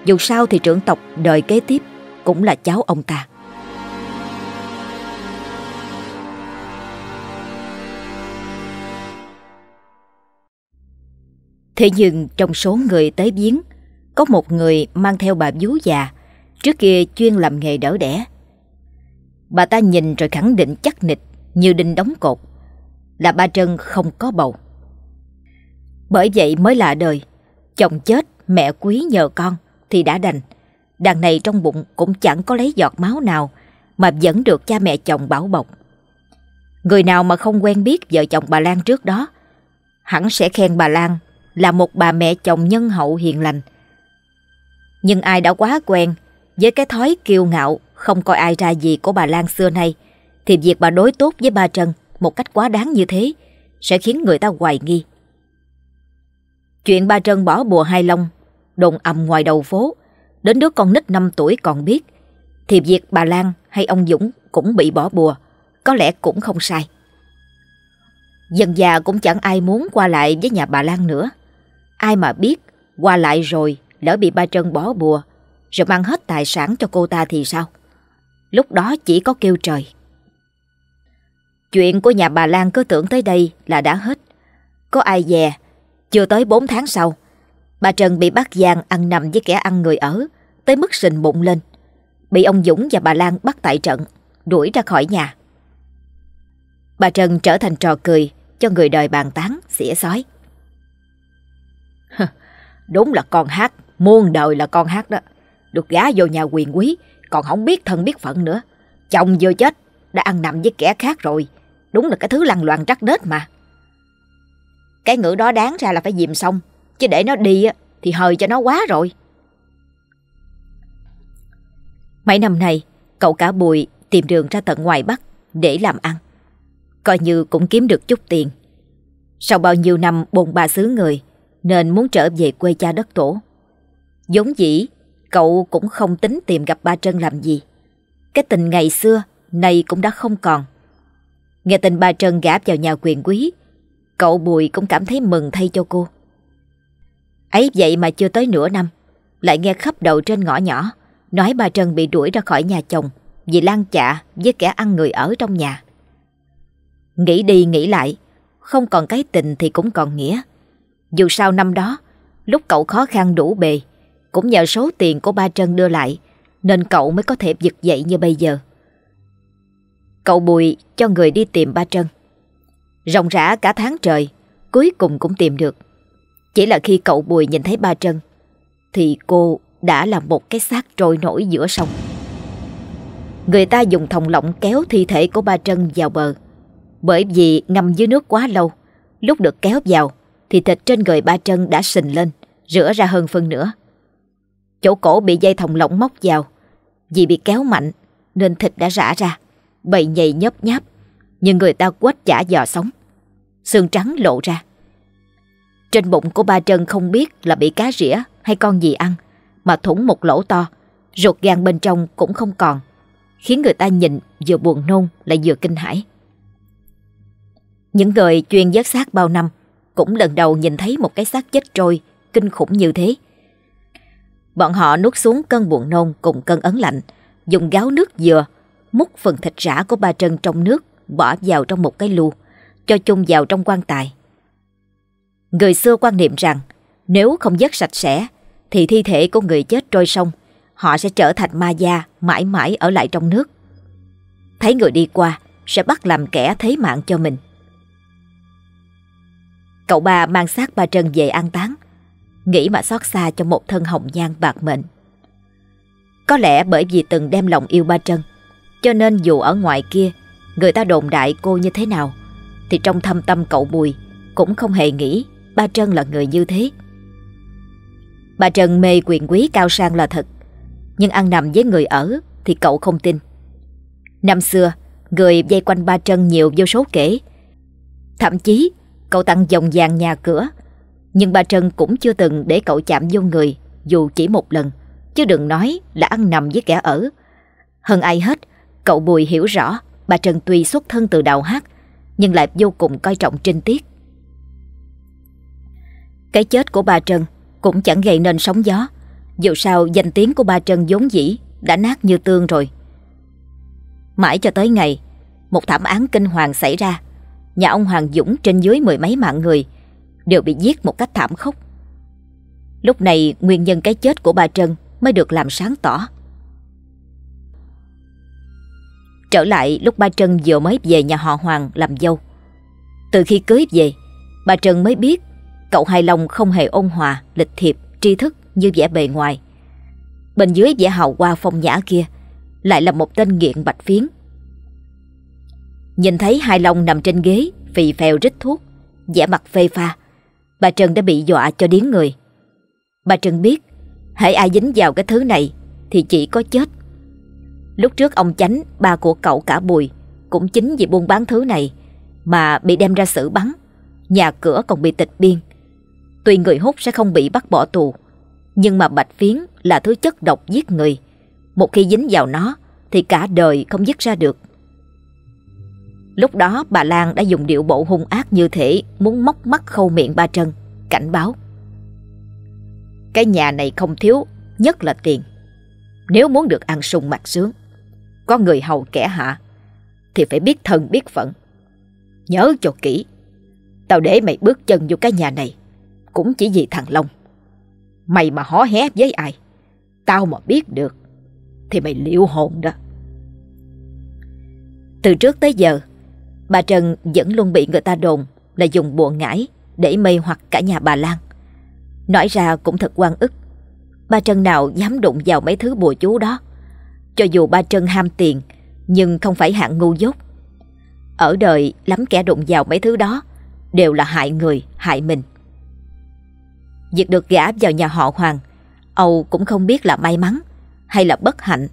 Dù sao thì trưởng tộc đời kế tiếp cũng là cháu ông ta. Thế nhưng trong số người tới viếng, có một người mang theo bà vú già, trước kia chuyên làm nghề đỡ đẻ. Bà ta nhìn rồi khẳng định chắc nịch như đinh đóng cột, là ba Trân không có bầu. Bởi vậy mới lạ đời, chồng chết, mẹ quý nhờ con thì đã đành. đàn này trong bụng cũng chẳng có lấy giọt máu nào mà vẫn được cha mẹ chồng bảo bọc. Người nào mà không quen biết vợ chồng bà Lan trước đó, hẳn sẽ khen bà Lan là một bà mẹ chồng nhân hậu hiền lành. Nhưng ai đã quá quen với cái thói kiêu ngạo, không coi ai ra gì của bà Lan xưa nay, thì việc bà đối tốt với ba Trân một cách quá đáng như thế sẽ khiến người ta hoài nghi. Chuyện ba Trân bỏ bùa hai long đồn ầm ngoài đầu phố, đến đứa con nít 5 tuổi còn biết, thì việc bà Lan hay ông Dũng cũng bị bỏ bùa, có lẽ cũng không sai. Dần già cũng chẳng ai muốn qua lại với nhà bà Lan nữa. Ai mà biết qua lại rồi lỡ bị ba Trân bỏ bùa rồi mang hết tài sản cho cô ta thì sao? Lúc đó chỉ có kêu trời. Chuyện của nhà bà Lan cứ tưởng tới đây là đã hết. Có ai dè, chưa tới 4 tháng sau, bà Trần bị bắt Giang ăn nằm với kẻ ăn người ở, tới mức sình bụng lên. Bị ông Dũng và bà Lan bắt tại trận, đuổi ra khỏi nhà. Bà Trần trở thành trò cười cho người đời bàn tán, xỉa sói. Đúng là con hát, muôn đời là con hát đó. Được gá vô nhà quyền quý, còn không biết thân biết phận nữa. Chồng vừa chết, đã ăn nằm với kẻ khác rồi. Đúng là cái thứ lằn loàn trắc nết mà. Cái ngữ đó đáng ra là phải dìm xong, chứ để nó đi thì hời cho nó quá rồi. Mấy năm nay, cậu cả Bùi tìm đường ra tận ngoài Bắc để làm ăn. Coi như cũng kiếm được chút tiền. Sau bao nhiêu năm bồn bà xứ người, nên muốn trở về quê cha đất tổ. Giống dĩ, cậu cũng không tính tìm gặp ba Trân làm gì. Cái tình ngày xưa, nay cũng đã không còn. Nghe tin ba Trân gả vào nhà quyền quý, cậu Bùi cũng cảm thấy mừng thay cho cô. Ấy vậy mà chưa tới nửa năm, lại nghe khắp đầu trên ngõ nhỏ, nói ba Trân bị đuổi ra khỏi nhà chồng vì lan chạ với kẻ ăn người ở trong nhà. Nghĩ đi nghĩ lại, không còn cái tình thì cũng còn nghĩa. Dù sao năm đó, lúc cậu khó khăn đủ bề, cũng nhờ số tiền của ba Trân đưa lại, nên cậu mới có thể vực dậy như bây giờ. Cậu Bùi cho người đi tìm ba Trân. Rộng rã cả tháng trời, cuối cùng cũng tìm được. Chỉ là khi cậu Bùi nhìn thấy ba Trân, thì cô đã là một cái xác trôi nổi giữa sông. Người ta dùng thòng lọng kéo thi thể của ba Trân vào bờ. Bởi vì ngâm dưới nước quá lâu, lúc được kéo vào thì thịt trên người ba chân đã sình lên, rửa ra hơn phân nữa. Chỗ cổ bị dây thòng lọng móc vào, vì bị kéo mạnh nên thịt đã rã ra, bầy nhầy nhấp nháp, nhưng người ta quét chả giò sống. Xương trắng lộ ra. Trên bụng của ba chân không biết là bị cá rỉa hay con gì ăn, mà thủng một lỗ to, ruột gan bên trong cũng không còn, khiến người ta nhìn vừa buồn nôn lại vừa kinh hãi. Những người chuyên vớt xác bao năm cũng lần đầu nhìn thấy một cái xác chết trôi kinh khủng như thế. Bọn họ nuốt xuống cơn buồn nôn cùng cơn ấn lạnh, dùng gáo nước dừa, múc phần thịt rã của ba Trân trong nước, bỏ vào trong một cái lu, cho chung vào trong quan tài. Người xưa quan niệm rằng nếu không vớt sạch sẽ thì thi thể của người chết trôi sông, họ sẽ trở thành ma gia mãi mãi ở lại trong nước. Thấy người đi qua sẽ bắt làm kẻ thấy mạng cho mình. Cậu ba mang xác bà Trân về an táng, nghĩ mà xót xa cho một thân hồng nhan bạc mệnh. Có lẽ bởi vì từng đem lòng yêu ba Trân, cho nên dù ở ngoài kia người ta đồn đại cô như thế nào, thì trong thâm tâm cậu Bùi cũng không hề nghĩ ba Trân là người như thế. Bà Trần mê quyền quý cao sang là thật, nhưng ăn nằm với người ở thì cậu không tin. Năm xưa, người dây quanh ba Trân nhiều vô số kể. Thậm chí, cậu tặng dòng vàng nhà cửa, nhưng bà Trân cũng chưa từng để cậu chạm vô người dù chỉ một lần, chứ đừng nói là ăn nằm với kẻ ở. Hơn ai hết, cậu Bùi hiểu rõ bà Trân tuy xuất thân từ đạo hát, nhưng lại vô cùng coi trọng trinh tiết. Cái chết của bà Trân cũng chẳng gây nên sóng gió. Dù sao danh tiếng của bà Trân vốn dĩ đã nát như tương rồi. Mãi cho tới ngày, một thảm án kinh hoàng xảy ra. Nhà ông Hoàng Dũng trên dưới mười mấy mạng người đều bị giết một cách thảm khốc. Lúc này nguyên nhân cái chết của bà Trân mới được làm sáng tỏ. Trở lại lúc ba Trân vừa mới về nhà họ Hoàng làm dâu. Từ khi cưới về, bà Trân mới biết Cậu hài lòng không hề ôn hòa, lịch thiệp, tri thức như vẻ bề ngoài. Bên dưới vẻ hào hoa phong nhã kia lại là một tên nghiện bạch phiến. Nhìn thấy hai Long nằm trên ghế, phì phèo rít thuốc, vẻ mặt phê pha. Bà Trần đã bị dọa cho điếng người. Bà Trần biết, hãy ai dính vào cái thứ này thì chỉ có chết. Lúc trước ông Chánh, ba của cậu cả Bùi, cũng chính vì buôn bán thứ này mà bị đem ra xử bắn. Nhà cửa còn bị tịch biên. Tuy người hút sẽ không bị bắt bỏ tù, nhưng mà bạch phiến là thứ chất độc giết người. Một khi dính vào nó thì cả đời không dứt ra được. Lúc đó bà Lan đã dùng điệu bộ hung ác như thể muốn móc mắt khâu miệng ba Trân, cảnh báo. Cái nhà này không thiếu, nhất là tiền. Nếu muốn được ăn sung mặc sướng, có người hầu kẻ hạ, thì phải biết thân biết phận. Nhớ cho kỹ, tao để mày bước chân vô cái nhà này cũng chỉ vì thằng Long. Mày mà hó hé với ai, tao mà biết được, thì mày liệu hồn đó. Từ trước tới giờ, bà Trần vẫn luôn bị người ta đồn là dùng bùa ngải để mê hoặc cả nhà bà Lan. Nói ra cũng thật quan ức. Bà Trần nào dám đụng vào mấy thứ bùa chú đó. Cho dù bà Trần ham tiền, nhưng không phải hạng ngu dốt. Ở đời lắm kẻ đụng vào mấy thứ đó đều là hại người, hại mình. Việc được gả vào nhà họ Hoàng, Âu cũng không biết là may mắn hay là bất hạnh.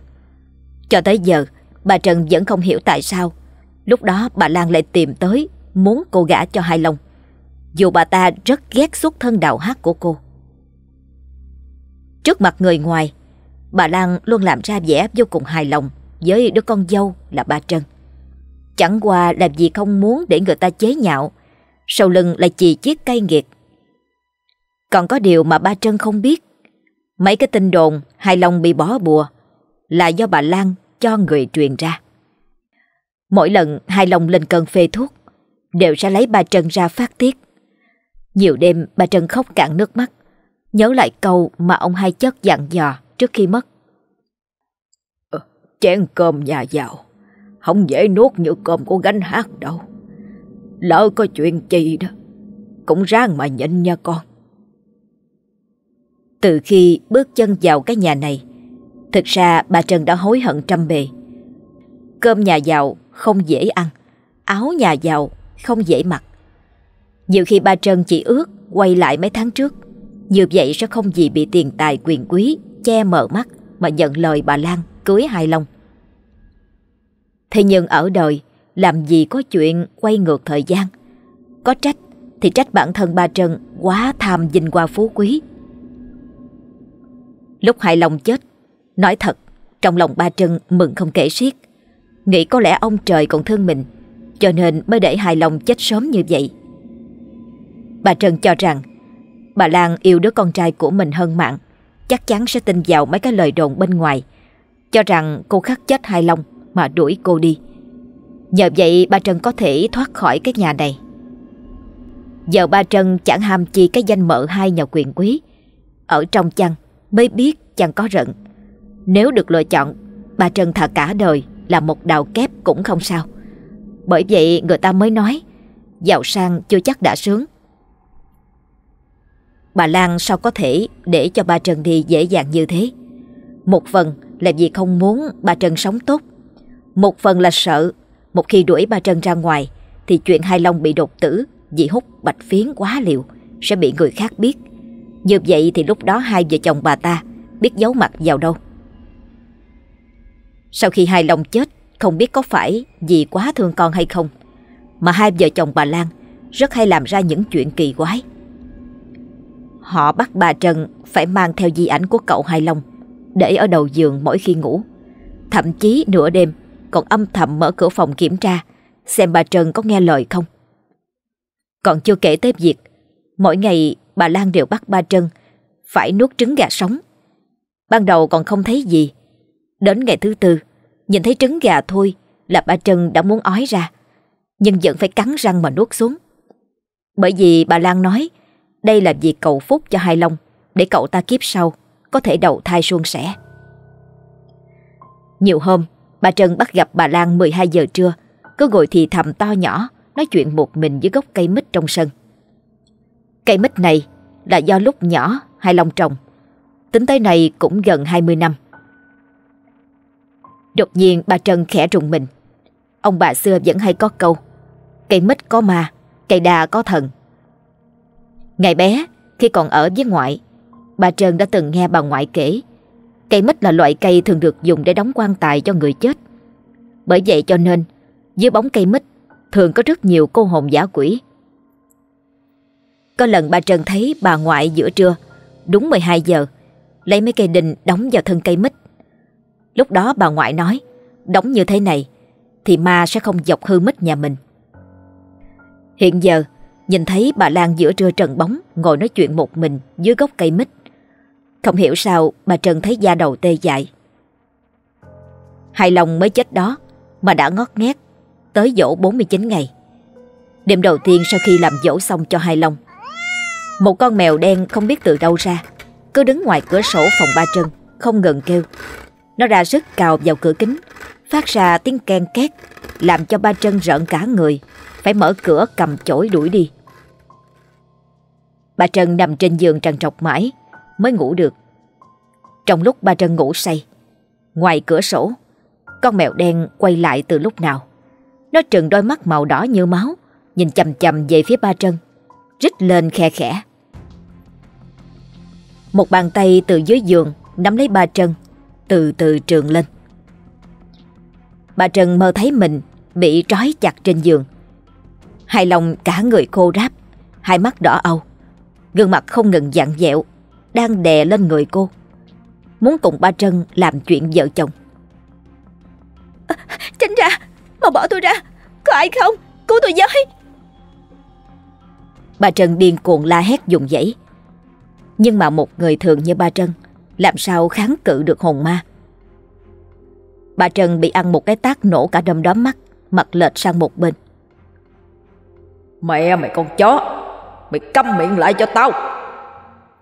Cho tới giờ, bà Trần vẫn không hiểu tại sao. Lúc đó bà Lan lại tìm tới muốn cô gả cho Hai Long. Dù bà ta rất ghét xuất thân đạo hát của cô. Trước mặt người ngoài, bà Lan luôn làm ra vẻ vô cùng hài lòng với đứa con dâu là ba Trân. Chẳng qua làm gì không muốn để người ta chế nhạo, sau lưng lại chì chiếc cay nghiệt. Còn có điều mà ba Trân không biết, mấy cái tin đồn Hai Long bị bỏ bùa là do bà Lan cho người truyền ra. Mỗi lần Hai Long lên cơn phê thuốc, đều sẽ lấy ba Trân ra phát tiết. Nhiều đêm bà Trân khóc cạn nước mắt, nhớ lại câu mà ông hai chất dặn dò trước khi mất. Ờ, chén cơm nhà giàu, không dễ nuốt như cơm của gánh hát đâu. Lỡ có chuyện chi đó, cũng ráng mà nhịn nha con. Từ khi bước chân vào cái nhà này, thực ra bà Trần đã hối hận trăm bề. Cơm nhà giàu không dễ ăn, áo nhà giàu không dễ mặc. Nhiều khi ba Trân chỉ ước quay lại mấy tháng trước, như vậy sẽ không gì bị tiền tài quyền quý che mờ mắt mà nhận lời bà Lan cưới Hai Long. Thế nhưng ở đời, làm gì có chuyện quay ngược thời gian. Có trách thì trách bản thân ba Trân quá tham vinh qua phú quý. Lúc Hai Long chết, nói thật, trong lòng ba Trân mừng không kể xiết. Nghĩ có lẽ ông trời còn thương mình, cho nên mới để hài Long chết sớm như vậy. Bà Trần cho rằng bà Lan yêu đứa con trai của mình hơn mạng, chắc chắn sẽ tin vào mấy cái lời đồn bên ngoài, cho rằng cô khắc chết hài Long mà đuổi cô đi. Nhờ vậy bà Trần có thể thoát khỏi cái nhà này. Giờ bà Trần chẳng ham chi cái danh mợ hai nhà quyền quý. Ở trong chăng mới biết chẳng có rận. Nếu được lựa chọn, bà Trần thà cả đời là một đào kép cũng không sao. Bởi vậy người ta mới nói, giàu sang chưa chắc đã sướng. Bà Lan sao có thể để cho ba Trần đi dễ dàng như thế? Một phần là vì không muốn bà Trần sống tốt. Một phần là sợ một khi đuổi bà Trần ra ngoài thì chuyện Hai Long bị đột tử vì hút bạch phiến quá liều sẽ bị người khác biết. Như vậy thì lúc đó hai vợ chồng bà ta biết giấu mặt vào đâu. Sau khi Hai Long chết, không biết có phải vì quá thương con hay không, mà hai vợ chồng bà Lan rất hay làm ra những chuyện kỳ quái. Họ bắt bà Trần phải mang theo di ảnh của cậu Hai Long để ở đầu giường mỗi khi ngủ. Thậm chí nửa đêm, còn âm thầm mở cửa phòng kiểm tra, xem bà Trần có nghe lời không. Còn chưa kể tới việc mỗi ngày bà Lan đều bắt ba Trân phải nuốt trứng gà sống. Ban đầu còn không thấy gì. Đến ngày thứ tư, nhìn thấy trứng gà thôi là bà Trần đã muốn ói ra, nhưng vẫn phải cắn răng mà nuốt xuống. Bởi vì bà Lan nói đây là việc cầu phúc cho Hai Long để cậu ta kiếp sau có thể đầu thai suôn sẻ. Nhiều hôm, Bà Trần bắt gặp bà Lan 12 giờ trưa, cứ ngồi thì thầm to nhỏ, nói chuyện một mình dưới gốc cây mít trong sân. Cây mít này là do lúc nhỏ hai Long trồng, tính tới này cũng gần 20 năm. Đột nhiên bà Trần khẽ rùng mình. Ông bà xưa vẫn hay có câu, cây mít có ma, cây đa có thần. Ngày bé, khi còn ở với ngoại, bà Trần đã từng nghe bà ngoại kể Cây mít là loại cây thường được dùng để đóng quan tài cho người chết. Bởi vậy cho nên, dưới bóng cây mít thường có rất nhiều cô hồn giả quỷ. Có lần bà Trần thấy bà ngoại giữa trưa, đúng 12 giờ, lấy mấy cây đình đóng vào thân cây mít. Lúc đó bà ngoại nói, đóng như thế này thì ma sẽ không dọc hư mít nhà mình. Hiện giờ, nhìn thấy bà Lan giữa trưa trần bóng ngồi nói chuyện một mình dưới gốc cây mít. Không hiểu sao bà Trần thấy da đầu tê dại. Hai lòng mới chết đó mà đã ngót nghét tới dỗ 49 ngày. Đêm đầu tiên sau khi làm dỗ xong cho Hai Long, một con mèo đen không biết từ đâu ra, cứ đứng ngoài cửa sổ phòng ba Trân, không ngừng kêu. Nó ra sức cào vào cửa kính, phát ra tiếng ken két, làm cho ba chân rợn cả người, phải mở cửa cầm chổi đuổi đi. Bà Trân nằm trên giường trằn trọc mãi mới ngủ được. Trong lúc bà Trân ngủ say, ngoài cửa sổ, con mèo đen quay lại từ lúc nào. Nó trừng đôi mắt màu đỏ như máu, nhìn chầm chầm về phía ba Trân, rít lên khe khẽ. Một bàn tay từ dưới giường nắm lấy ba Trân, từ từ trường lên. Bà Trân mơ thấy mình bị trói chặt trên giường. Hai lòng cả người khô ráp, hai mắt đỏ âu, gương mặt không ngừng dặn dẹo, đang đè lên người cô. Muốn cùng ba Trân làm chuyện vợ chồng. À, tránh ra, mau bỏ tôi ra, có ai không, cứu tôi với. Bà Trân điên cuồng la hét dùng dãy. Nhưng mà một người thường như ba Trân làm sao kháng cự được hồn ma. Bà Trân bị ăn một cái tác nổ cả đâm đóm mắt, mặt lệch sang một bên. Mẹ mày con chó, mày câm miệng lại cho tao.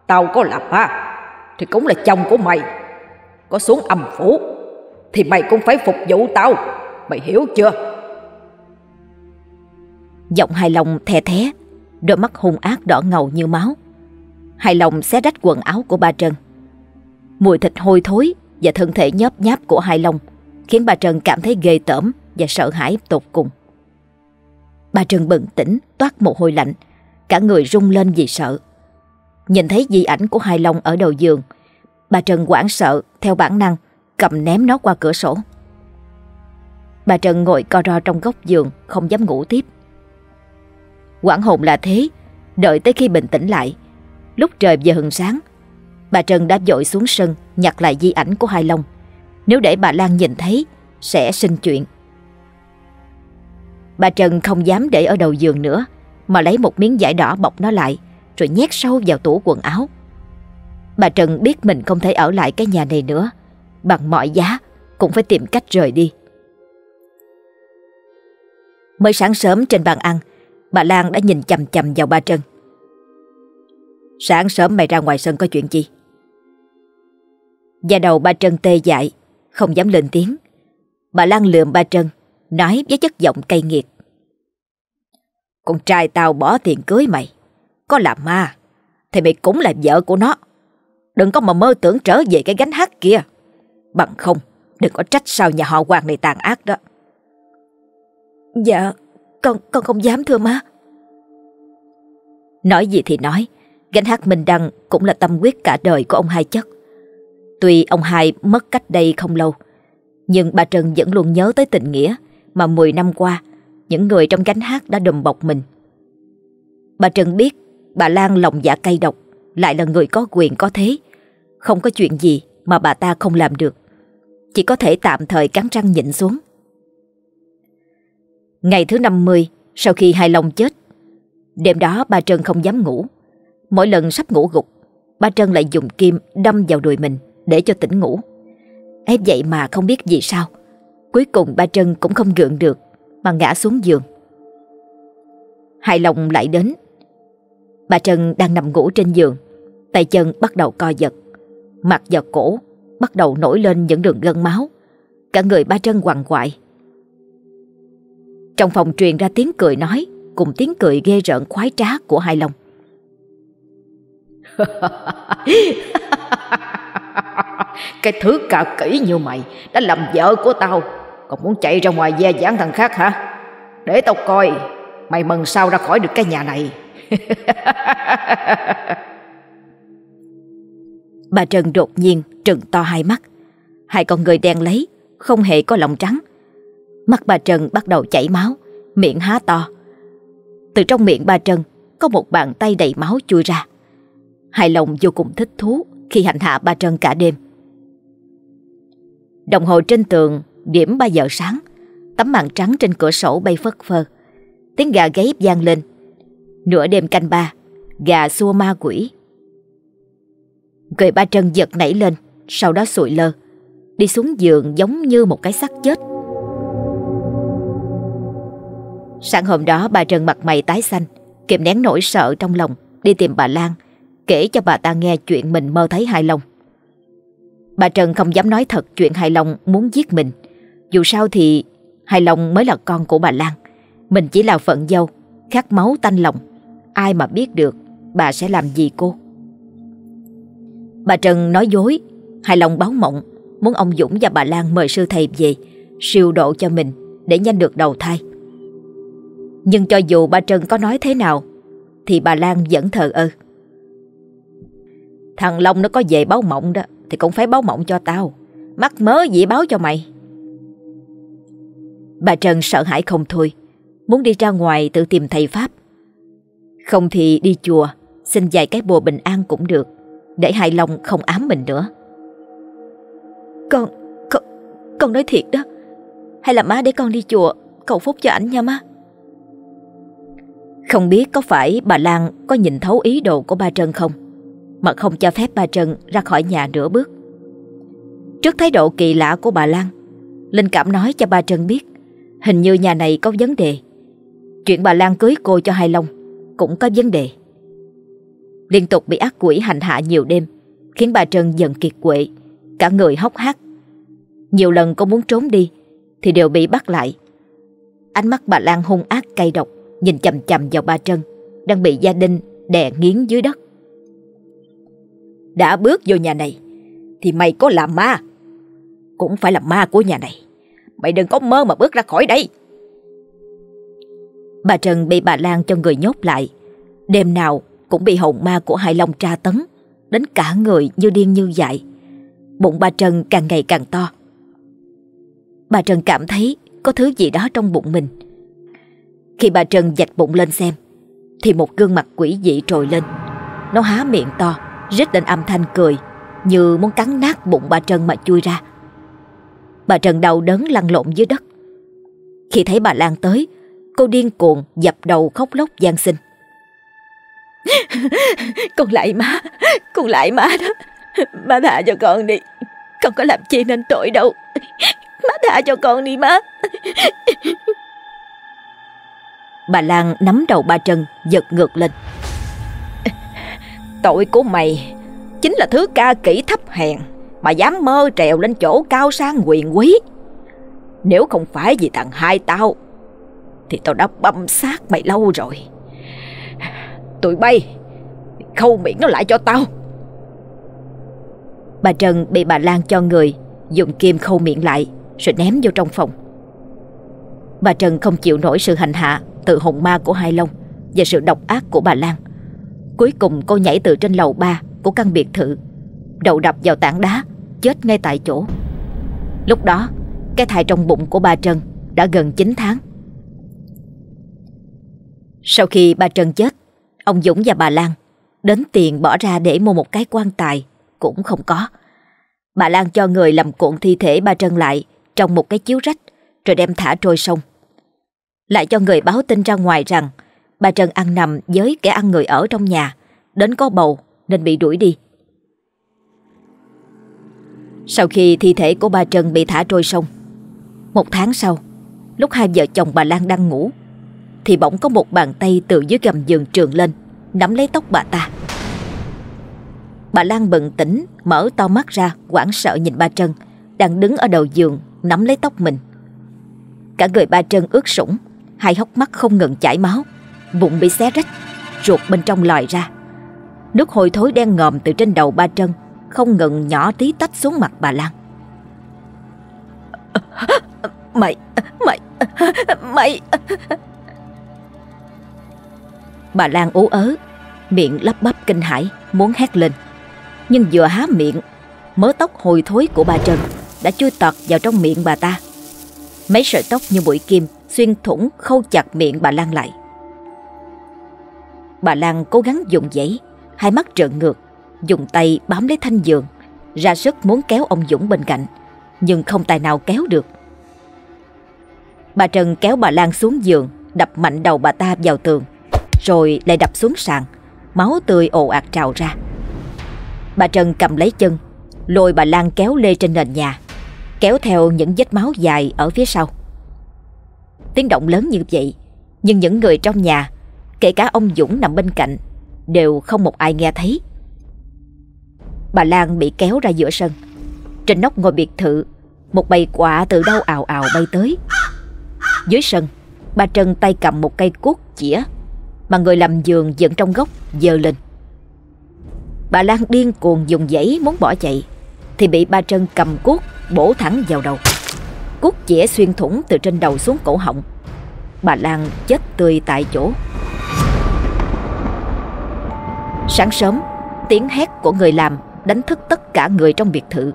Tao có làm ha, thì cũng là chồng của mày. Có xuống âm phủ, thì mày cũng phải phục vụ tao, mày hiểu chưa? Giọng hài lòng thè thé, đôi mắt hung ác đỏ ngầu như máu. Hài lòng xé rách quần áo của ba Trân. Mùi thịt hôi thối và thân thể nhớp nháp của Hai Long khiến bà Trần cảm thấy ghê tởm và sợ hãi tột cùng. Bà Trần bừng tỉnh, toát mồ hôi lạnh, cả người rung lên vì sợ. Nhìn thấy di ảnh của Hai Long ở đầu giường, bà Trần hoảng sợ theo bản năng cầm ném nó qua cửa sổ. Bà Trần ngồi co ro trong góc giường, không dám ngủ tiếp. Quảng hồn là thế, đợi tới khi bình tĩnh lại. Lúc trời giờ hừng sáng, bà Trần đã dội xuống sân nhặt lại di ảnh của Hai Long. Nếu để bà Lan nhìn thấy, sẽ sinh chuyện. Bà Trần không dám để ở đầu giường nữa, mà lấy một miếng vải đỏ bọc nó lại, rồi nhét sâu vào tủ quần áo. Bà Trần biết mình không thể ở lại cái nhà này nữa, bằng mọi giá cũng phải tìm cách rời đi. Mới sáng sớm trên bàn ăn, bà Lan đã nhìn chầm chầm vào bà Trần Sáng sớm mày ra ngoài sân có chuyện gì? Và đầu ba Trân tê dại, không dám lên tiếng. Bà Lan lườm ba Trân, nói với chất giọng cay nghiệt. Con trai tao bỏ tiền cưới mày, có làm ma, thì mày cũng là vợ của nó. Đừng có mà mơ tưởng trở về cái gánh hát kia. Bằng không, đừng có trách sao nhà họ Hoàng này tàn ác đó. Dạ, con con không dám thưa má. Nói gì thì nói, gánh hát Minh Đăng cũng là tâm quyết cả đời của ông hai chất. Tuy ông hai mất cách đây không lâu, nhưng bà Trần vẫn luôn nhớ tới tình nghĩa mà 10 năm qua những người trong gánh hát đã đùm bọc mình. Bà Trần biết bà Lan lòng dạ cay độc, lại là người có quyền có thế. Không có chuyện gì mà bà ta không làm được. Chỉ có thể tạm thời cắn răng nhịn xuống. Ngày thứ 50 sau khi Hai lòng chết, đêm đó bà trần không dám ngủ. Mỗi lần sắp ngủ gục, bà trần lại dùng kim đâm vào đùi mình để cho tỉnh ngủ. Ép vậy mà không biết vì sao. Cuối cùng bà Trân cũng không gượng được mà ngã xuống giường. Hai lòng lại đến. Bà Trân đang nằm ngủ trên giường, tay chân bắt đầu co giật, mặt và cổ bắt đầu nổi lên những đường gân máu. Cả người ba Trân quằn quại. Trong phòng truyền ra tiếng cười nói cùng tiếng cười ghê rợn khoái trá của Hai Long. (laughs) (laughs) Cái thứ cà kỹ như mày, đã làm vợ của tao. Còn muốn chạy ra ngoài gia giảng thằng khác hả? Để tao coi, Mày mừng sao ra khỏi được cái nhà này. (laughs) Bà Trần đột nhiên trừng to hai mắt. Hai con người đen lấy, Không hề có lòng trắng. Mắt bà Trần bắt đầu chảy máu, Miệng há to. Từ trong miệng bà Trần, Có một bàn tay đầy máu chui ra. Hai lòng vô cùng thích thú khi hành hạ bà Trần cả đêm. Đồng hồ trên tường, Điểm 3 giờ sáng, Tấm màn trắng trên cửa sổ bay phất phơ. Tiếng gà gáy vang lên. Nửa đêm canh ba, Gà xua ma quỷ. Người ba Trân giật nảy lên, Sau đó sụi lơ, Đi xuống giường giống như một cái xác chết. Sáng hôm đó bà Trần mặt mày tái xanh Kiềm nén nỗi sợ trong lòng, Đi tìm bà Lan. Kể cho bà ta nghe chuyện mình mơ thấy Hai Long Bà Trần không dám nói thật chuyện Hai Long muốn giết mình Dù sao thì Hai Long mới là con của bà Lan Mình chỉ là phận dâu Khát máu tanh lòng Ai mà biết được bà sẽ làm gì cô. Bà Trần nói dối, hài lòng báo mộng, muốn ông Dũng và bà Lan mời sư thầy về, siêu độ cho mình để nhanh được đầu thai. Nhưng cho dù bà Trần có nói thế nào, thì bà Lan vẫn thờ ơ. Thằng Long nó có về báo mộng đó, thì cũng phải báo mộng cho tao. Mắc mớ gì báo cho mày. Bà Trần sợ hãi không thôi, muốn đi ra ngoài tự tìm thầy Pháp. Không thì đi chùa, xin vài cái bùa bình an cũng được, để hai lòng không ám mình nữa. Con, con, con nói thiệt đó. Hay là má để con đi chùa cầu phúc cho ảnh nha má. Không biết có phải bà Lan có nhìn thấu ý đồ của ba Trân không, mà không cho phép bà Trần ra khỏi nhà nửa bước. Trước thái độ kỳ lạ của bà Lan, Linh cảm nói cho bà Trần biết Hình như nhà này có vấn đề. Chuyện bà Lan cưới cô cho Hai Long Cũng có vấn đề. Liên tục bị ác quỷ hành hạ nhiều đêm Khiến bà Trần dần kiệt quệ Cả người hốc hác. Nhiều lần cô muốn trốn đi Thì đều bị bắt lại. Ánh mắt bà Lan hung ác cay độc Nhìn chầm chầm vào bà Trân Đang bị gia đình đè nghiến dưới đất. Đã bước vô nhà này, Thì mày có là ma? Cũng phải là ma của nhà này. Mày đừng có mơ mà bước ra khỏi đây. Bà Trần bị bà Lan cho người nhốt lại. Đêm nào cũng bị hồn ma của Hai Long tra tấn, Đến cả người như điên như dại. Bụng bà Trần càng ngày càng to. Bà Trần cảm thấy có thứ gì đó trong bụng mình. Khi bà Trần dạch bụng lên xem, Thì một gương mặt quỷ dị trồi lên. Nó há miệng to. Rít lên âm thanh cười, Như muốn cắn nát bụng bà Trần mà chui ra. Bà Trần đau đớn lăn lộn dưới đất. Khi thấy bà Lan tới, Cô điên cuồng dập đầu khóc lóc gian xin. (laughs) Con lại má, Con lại má đó. Má tha cho con đi, Con có làm chi nên tội đâu. Má tha cho con đi má. Bà Lan nắm đầu bà Trần, Giật ngược lên. Tội của mày. Chính là thứ ca kỹ thấp hèn mà dám mơ trèo lên chỗ cao sang quyền quý. Nếu không phải vì thằng hai tao, Thì tao đã băm xác mày lâu rồi. Tụi bay, Khâu miệng nó lại cho tao. Bà Trần bị bà Lan cho người, Dùng kim khâu miệng lại, Rồi ném vô trong phòng. Bà Trần không chịu nổi sự hành hạ Từ hồn ma của Hai Long Và sự độc ác của bà Lan. Cuối cùng cô nhảy từ trên lầu ba Của căn biệt thự, Đầu đập vào tảng đá, Chết ngay tại chỗ. Lúc đó, Cái thai trong bụng của bà Trần Đã gần 9 tháng. Sau khi bà Trần chết, Ông Dũng và bà Lan Đến tiền bỏ ra để mua một cái quan tài Cũng không có. Bà Lan cho người làm cuộn thi thể bà Trần lại Trong một cái chiếu rách Rồi đem thả trôi sông. Lại cho người báo tin ra ngoài rằng Bà Trần ăn nằm với kẻ ăn người ở trong nhà. Đến có bầu, nên bị đuổi đi. Sau khi thi thể của bà Trần bị thả trôi sông Một tháng sau, Lúc hai vợ chồng bà Lan đang ngủ, Thì bỗng có một bàn tay từ dưới gầm giường trường lên, Nắm lấy tóc bà ta. Bà Lan bừng tỉnh, Mở to mắt ra, hoảng sợ nhìn bà Trần, Đang đứng ở đầu giường, Nắm lấy tóc mình. Cả người bà Trần ướt sũng, Hai hốc mắt không ngừng chảy máu. Bụng bị xé rách, Ruột bên trong lòi ra. Nước hôi thối đen ngòm từ trên đầu ba Trân, không ngừng nhỏ tí tách xuống mặt bà Lan. (laughs) Mày Mày Mày. Bà Lan ú ớ, Miệng lắp bắp kinh hãi, Muốn hét lên. Nhưng vừa há miệng, Mớ tóc hồi thối của bà Trần Đã chui tọt vào trong miệng bà ta. Mấy sợi tóc như bụi kim Xuyên thủng khâu chặt miệng bà Lan lại. Bà Lan cố gắng dùng dãy Hai mắt trợn ngược dùng tay bám lấy thanh giường, ra sức muốn kéo ông Dũng bên cạnh, nhưng không tài nào kéo được. Bà Trần kéo bà Lan xuống giường, đập mạnh đầu bà ta vào tường, rồi lại đập xuống sàn, máu tươi ồ ạt trào ra. Bà Trần cầm lấy chân, lôi bà Lan kéo lê trên nền nhà, kéo theo những vết máu dài ở phía sau. Tiếng động lớn như vậy, nhưng những người trong nhà, kể cả ông Dũng nằm bên cạnh, đều không một ai nghe thấy. Bà Lan bị kéo ra giữa sân. Trên nóc ngôi biệt thự Một bầy quạ từ đâu ào ào bay tới. Dưới sân Bà Trần tay cầm một cây cuốc chĩa Mà người làm giường dựng trong góc dơ lên. Bà Lan điên cuồng dùng dãy muốn bỏ chạy Thì bị ba Trân cầm cuốc bổ thẳng vào đầu. Cuốc chĩa xuyên thủng từ trên đầu xuống cổ họng. Bà Lan chết tươi tại chỗ. Sáng sớm, Tiếng hét của người làm Đánh thức tất cả người trong biệt thự.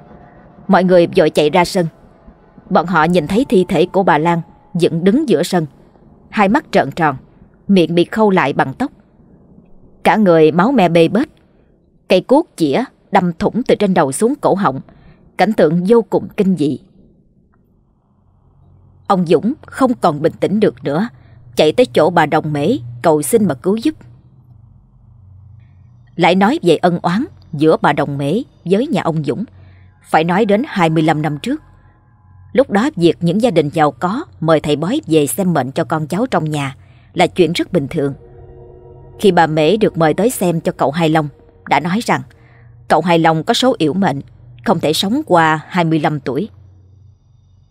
Mọi người vội chạy ra sân. Bọn họ nhìn thấy thi thể của bà Lan Dựng đứng giữa sân. Hai mắt trợn tròn, Miệng bị khâu lại bằng tóc. Cả người máu me bê bết. Cây cuốc chĩa đâm thủng từ trên đầu xuống cổ họng. Cảnh tượng vô cùng kinh dị. Ông Dũng không còn bình tĩnh được nữa, Chạy tới chỗ bà Đồng Mễ Cầu xin mà cứu giúp. Lại nói về ân oán Giữa bà Đồng Mễ với nhà ông Dũng. Phải nói đến 25 năm trước. Lúc đó việc những gia đình giàu có Mời thầy bói về xem mệnh cho con cháu trong nhà Là chuyện rất bình thường. Khi bà Mễ được mời tới xem cho cậu Hai Long, Đã nói rằng Cậu Hai Long có số yểu mệnh, Không thể sống qua 25 tuổi.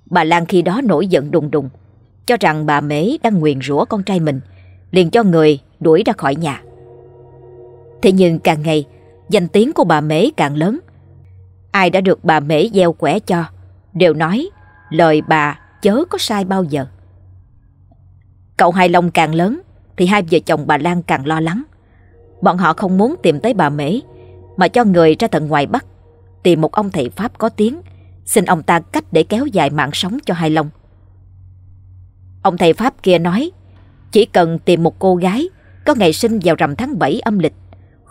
Bà Lan khi đó nổi giận đùng đùng, Cho rằng bà Mễ đang nguyền rủa con trai mình, Liền cho người đuổi ra khỏi nhà. Thế nhưng càng ngày, Danh tiếng của bà Mễ càng lớn. Ai đã được bà Mễ gieo quẻ cho, Đều nói lời bà chớ có sai bao giờ. Cậu Hai Long càng lớn, Thì hai vợ chồng bà Lan càng lo lắng. Bọn họ không muốn tìm tới bà Mễ, Mà cho người ra tận ngoài Bắc, Tìm một ông thầy Pháp có tiếng, Xin ông ta cách để kéo dài mạng sống cho Hai Long Ông thầy Pháp kia nói, Chỉ cần tìm một cô gái Có ngày sinh vào rằm tháng 7 âm lịch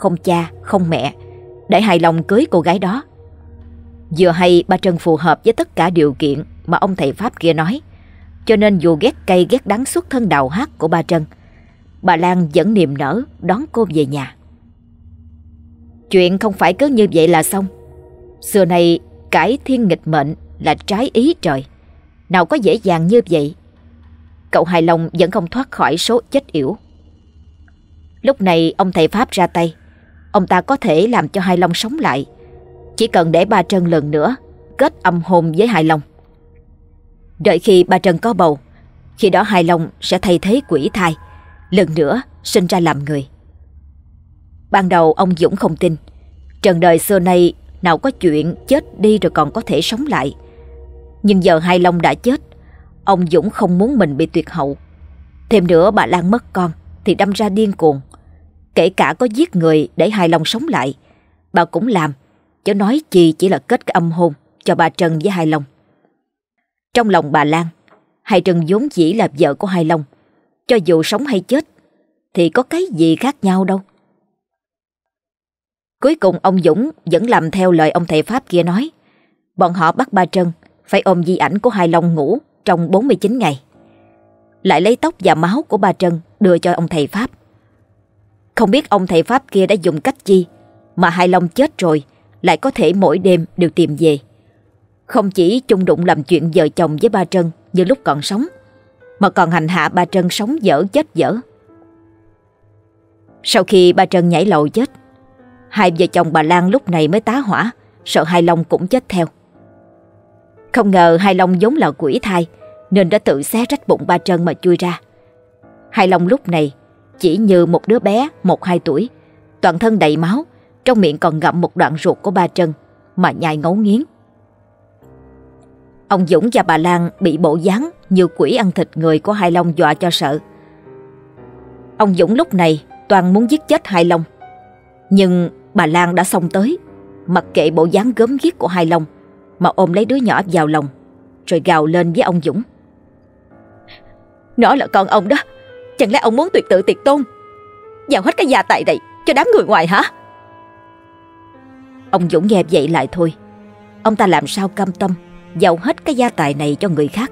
không cha, không mẹ Để hài lòng cưới cô gái đó. Vừa hay bà Trân phù hợp với tất cả điều kiện Mà ông thầy Pháp kia nói Cho nên dù ghét cay ghét đắng xuất thân đào hát của bà Trân Bà Lan vẫn niềm nở đón cô về nhà. Chuyện không phải cứ như vậy là xong. Xưa này cải thiên nghịch mệnh là trái ý trời. Nào có dễ dàng như vậy Cậu Hài lòng vẫn không thoát khỏi số chết yểu. Lúc này ông thầy Pháp ra tay. Ông ta có thể làm cho Hai Long sống lại. Chỉ cần để ba Trân lần nữa, Kết âm hồn với Hai Long. Đợi khi ba Trân có bầu, Khi đó Hai Long sẽ thay thế quỷ thai, Lần nữa sinh ra làm người. Ban đầu ông Dũng không tin. Trần đời xưa nay, nào có chuyện chết đi rồi còn có thể sống lại. Nhưng giờ Hai Long đã chết, Ông Dũng không muốn mình bị tuyệt hậu. Thêm nữa bà Lan mất con, Thì đâm ra điên cuồng. Kể cả có giết người để Hai Long sống lại Bà cũng làm Chứ nói chi chỉ là kết cái âm hôn Cho bà Trần với Hai Long Trong lòng bà Lan, Hai Trần vốn chỉ là vợ của Hai Long Cho dù sống hay chết, Thì có cái gì khác nhau đâu Cuối cùng ông Dũng vẫn làm theo lời ông thầy Pháp kia nói. Bọn họ bắt bà Trân phải ôm di ảnh của Hai Long ngủ trong 49 ngày. Lại lấy tóc và máu của bà Trân đưa cho ông thầy Pháp. Không biết ông thầy Pháp kia đã dùng cách chi mà Hai Long chết rồi lại có thể mỗi đêm đều tìm về. Không chỉ chung đụng làm chuyện vợ chồng với ba Trân như lúc còn sống, mà còn hành hạ ba Trân sống dở chết dở. Sau khi ba Trân nhảy lầu chết, Hai vợ chồng bà Lan lúc này mới tá hỏa Sợ Hai Long cũng chết theo Không ngờ Hai Long giống là quỷ thai Nên đã tự xé rách bụng ba Trân mà chui ra Hai Long lúc này chỉ như một đứa bé, Một hai tuổi. Toàn thân đầy máu, Trong miệng còn ngậm một đoạn ruột của ba Trân, Mà nhai ngấu nghiến. Ông Dũng và bà Lan bị bộ dáng Như quỷ ăn thịt người của Hai Long dọa cho sợ. Ông Dũng lúc này toàn muốn giết chết Hai Long. Nhưng Bà Lan đã xông tới, Mặc kệ bộ dáng gớm ghiếc của Hai Long, Mà ôm lấy đứa nhỏ vào lòng, Rồi gào lên với ông Dũng. Nó là con ông đó Chẳng lẽ ông muốn tuyệt tự tiệt tôn? Giao hết cái gia tài này, cho đám người ngoài hả? Ông Dũng nghe vậy lại thôi. Ông ta làm sao cam tâm Giao hết cái gia tài này cho người khác?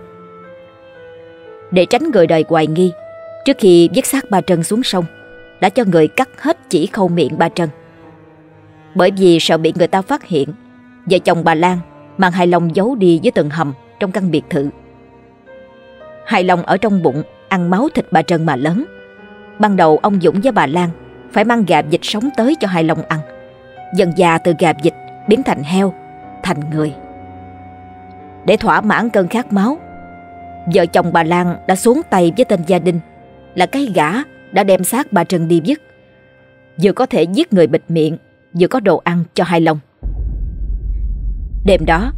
Để tránh người đời hoài nghi, Trước khi vứt xác ba Trân xuống sông, Đã cho người cắt hết chỉ khâu miệng ba Trân. Bởi vì sợ bị người ta phát hiện, Vợ chồng bà Lan mang Hai lòng giấu đi dưới tầng hầm Trong căn biệt thự. Hai lòng ở trong bụng Ăn máu thịt bà Trân mà lớn Ban đầu ông Dũng với bà Lan Phải mang gà vịt sống tới cho Hai Long ăn Dần già từ gà vịt biến thành heo Thành người Để thỏa mãn cơn khát máu Vợ chồng bà Lan đã xuống tay với tên gia đình Là cái gã đã đem xác bà Trần đi dứt. Vừa có thể giết người bịt miệng, vừa có đồ ăn cho hai lòng. Đêm đó,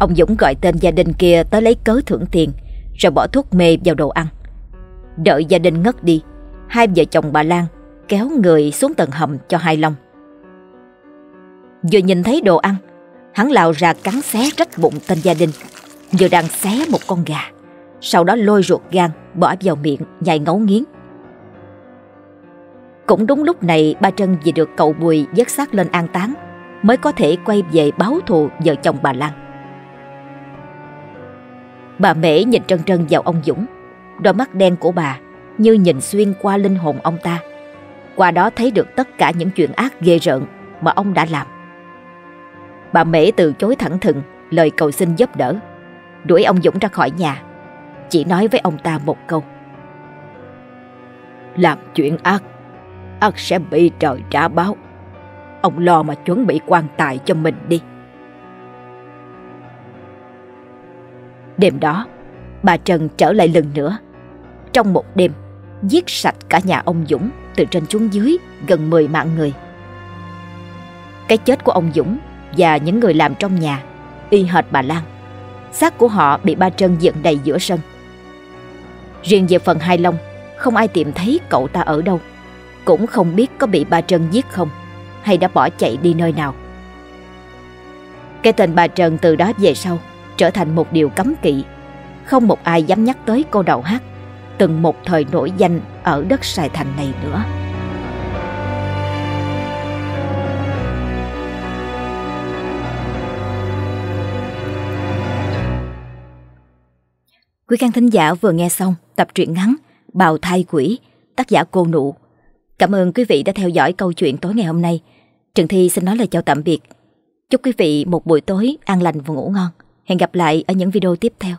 ông Dũng gọi tên gia đình kia tới lấy cớ thưởng tiền, rồi bỏ thuốc mê vào đồ ăn. Đợi gia đình ngất đi, hai vợ chồng bà Lan kéo người xuống tầng hầm cho hai Long. Vừa nhìn thấy đồ ăn, hắn lao ra cắn xé rách bụng tên gia đình, vừa đang xé một con gà. Sau đó lôi ruột gan bỏ vào miệng nhai ngấu nghiến. Cũng đúng lúc này ba Trân vì được cậu Bùi dắt xác lên an táng mới có thể quay về báo thù vợ chồng bà Lan. Bà Mễ nhìn trân trân vào ông Dũng, đôi mắt đen của bà như nhìn xuyên qua linh hồn ông ta. Qua đó thấy được tất cả những chuyện ác ghê rợn mà ông đã làm. Bà Mễ từ chối thẳng thừng lời cầu xin giúp đỡ, đuổi ông Dũng ra khỏi nhà, chỉ nói với ông ta một câu. Làm chuyện ác, ác sẽ bị trời trả báo. Ông lo mà chuẩn bị quan tài cho mình đi. Đêm đó, bà Trần trở lại lần nữa. Trong một đêm, giết sạch cả nhà ông Dũng từ trên xuống dưới gần 10 mạng người. Cái chết của ông Dũng và những người làm trong nhà y hệt bà Lan. Xác của họ bị ba Trân dựng đầy giữa sân. Riêng về phần Hai Long, không ai tìm thấy cậu ta ở đâu. Cũng không biết có bị ba Trân giết không, hay đã bỏ chạy đi nơi nào. Cái tên bà Trần từ đó về sau trở thành một điều cấm kỵ. Không một ai dám nhắc tới cô đầu hát từng một thời nổi danh ở đất Sài Thành này nữa. Quý khán thính giả vừa nghe xong tập truyện ngắn Bào thai quỷ, tác giả cô nụ. Cảm ơn quý vị đã theo dõi câu chuyện tối ngày hôm nay. Trần Thi xin nói lời chào tạm biệt. Chúc quý vị một buổi tối an lành và ngủ ngon. Hẹn gặp lại ở những video tiếp theo.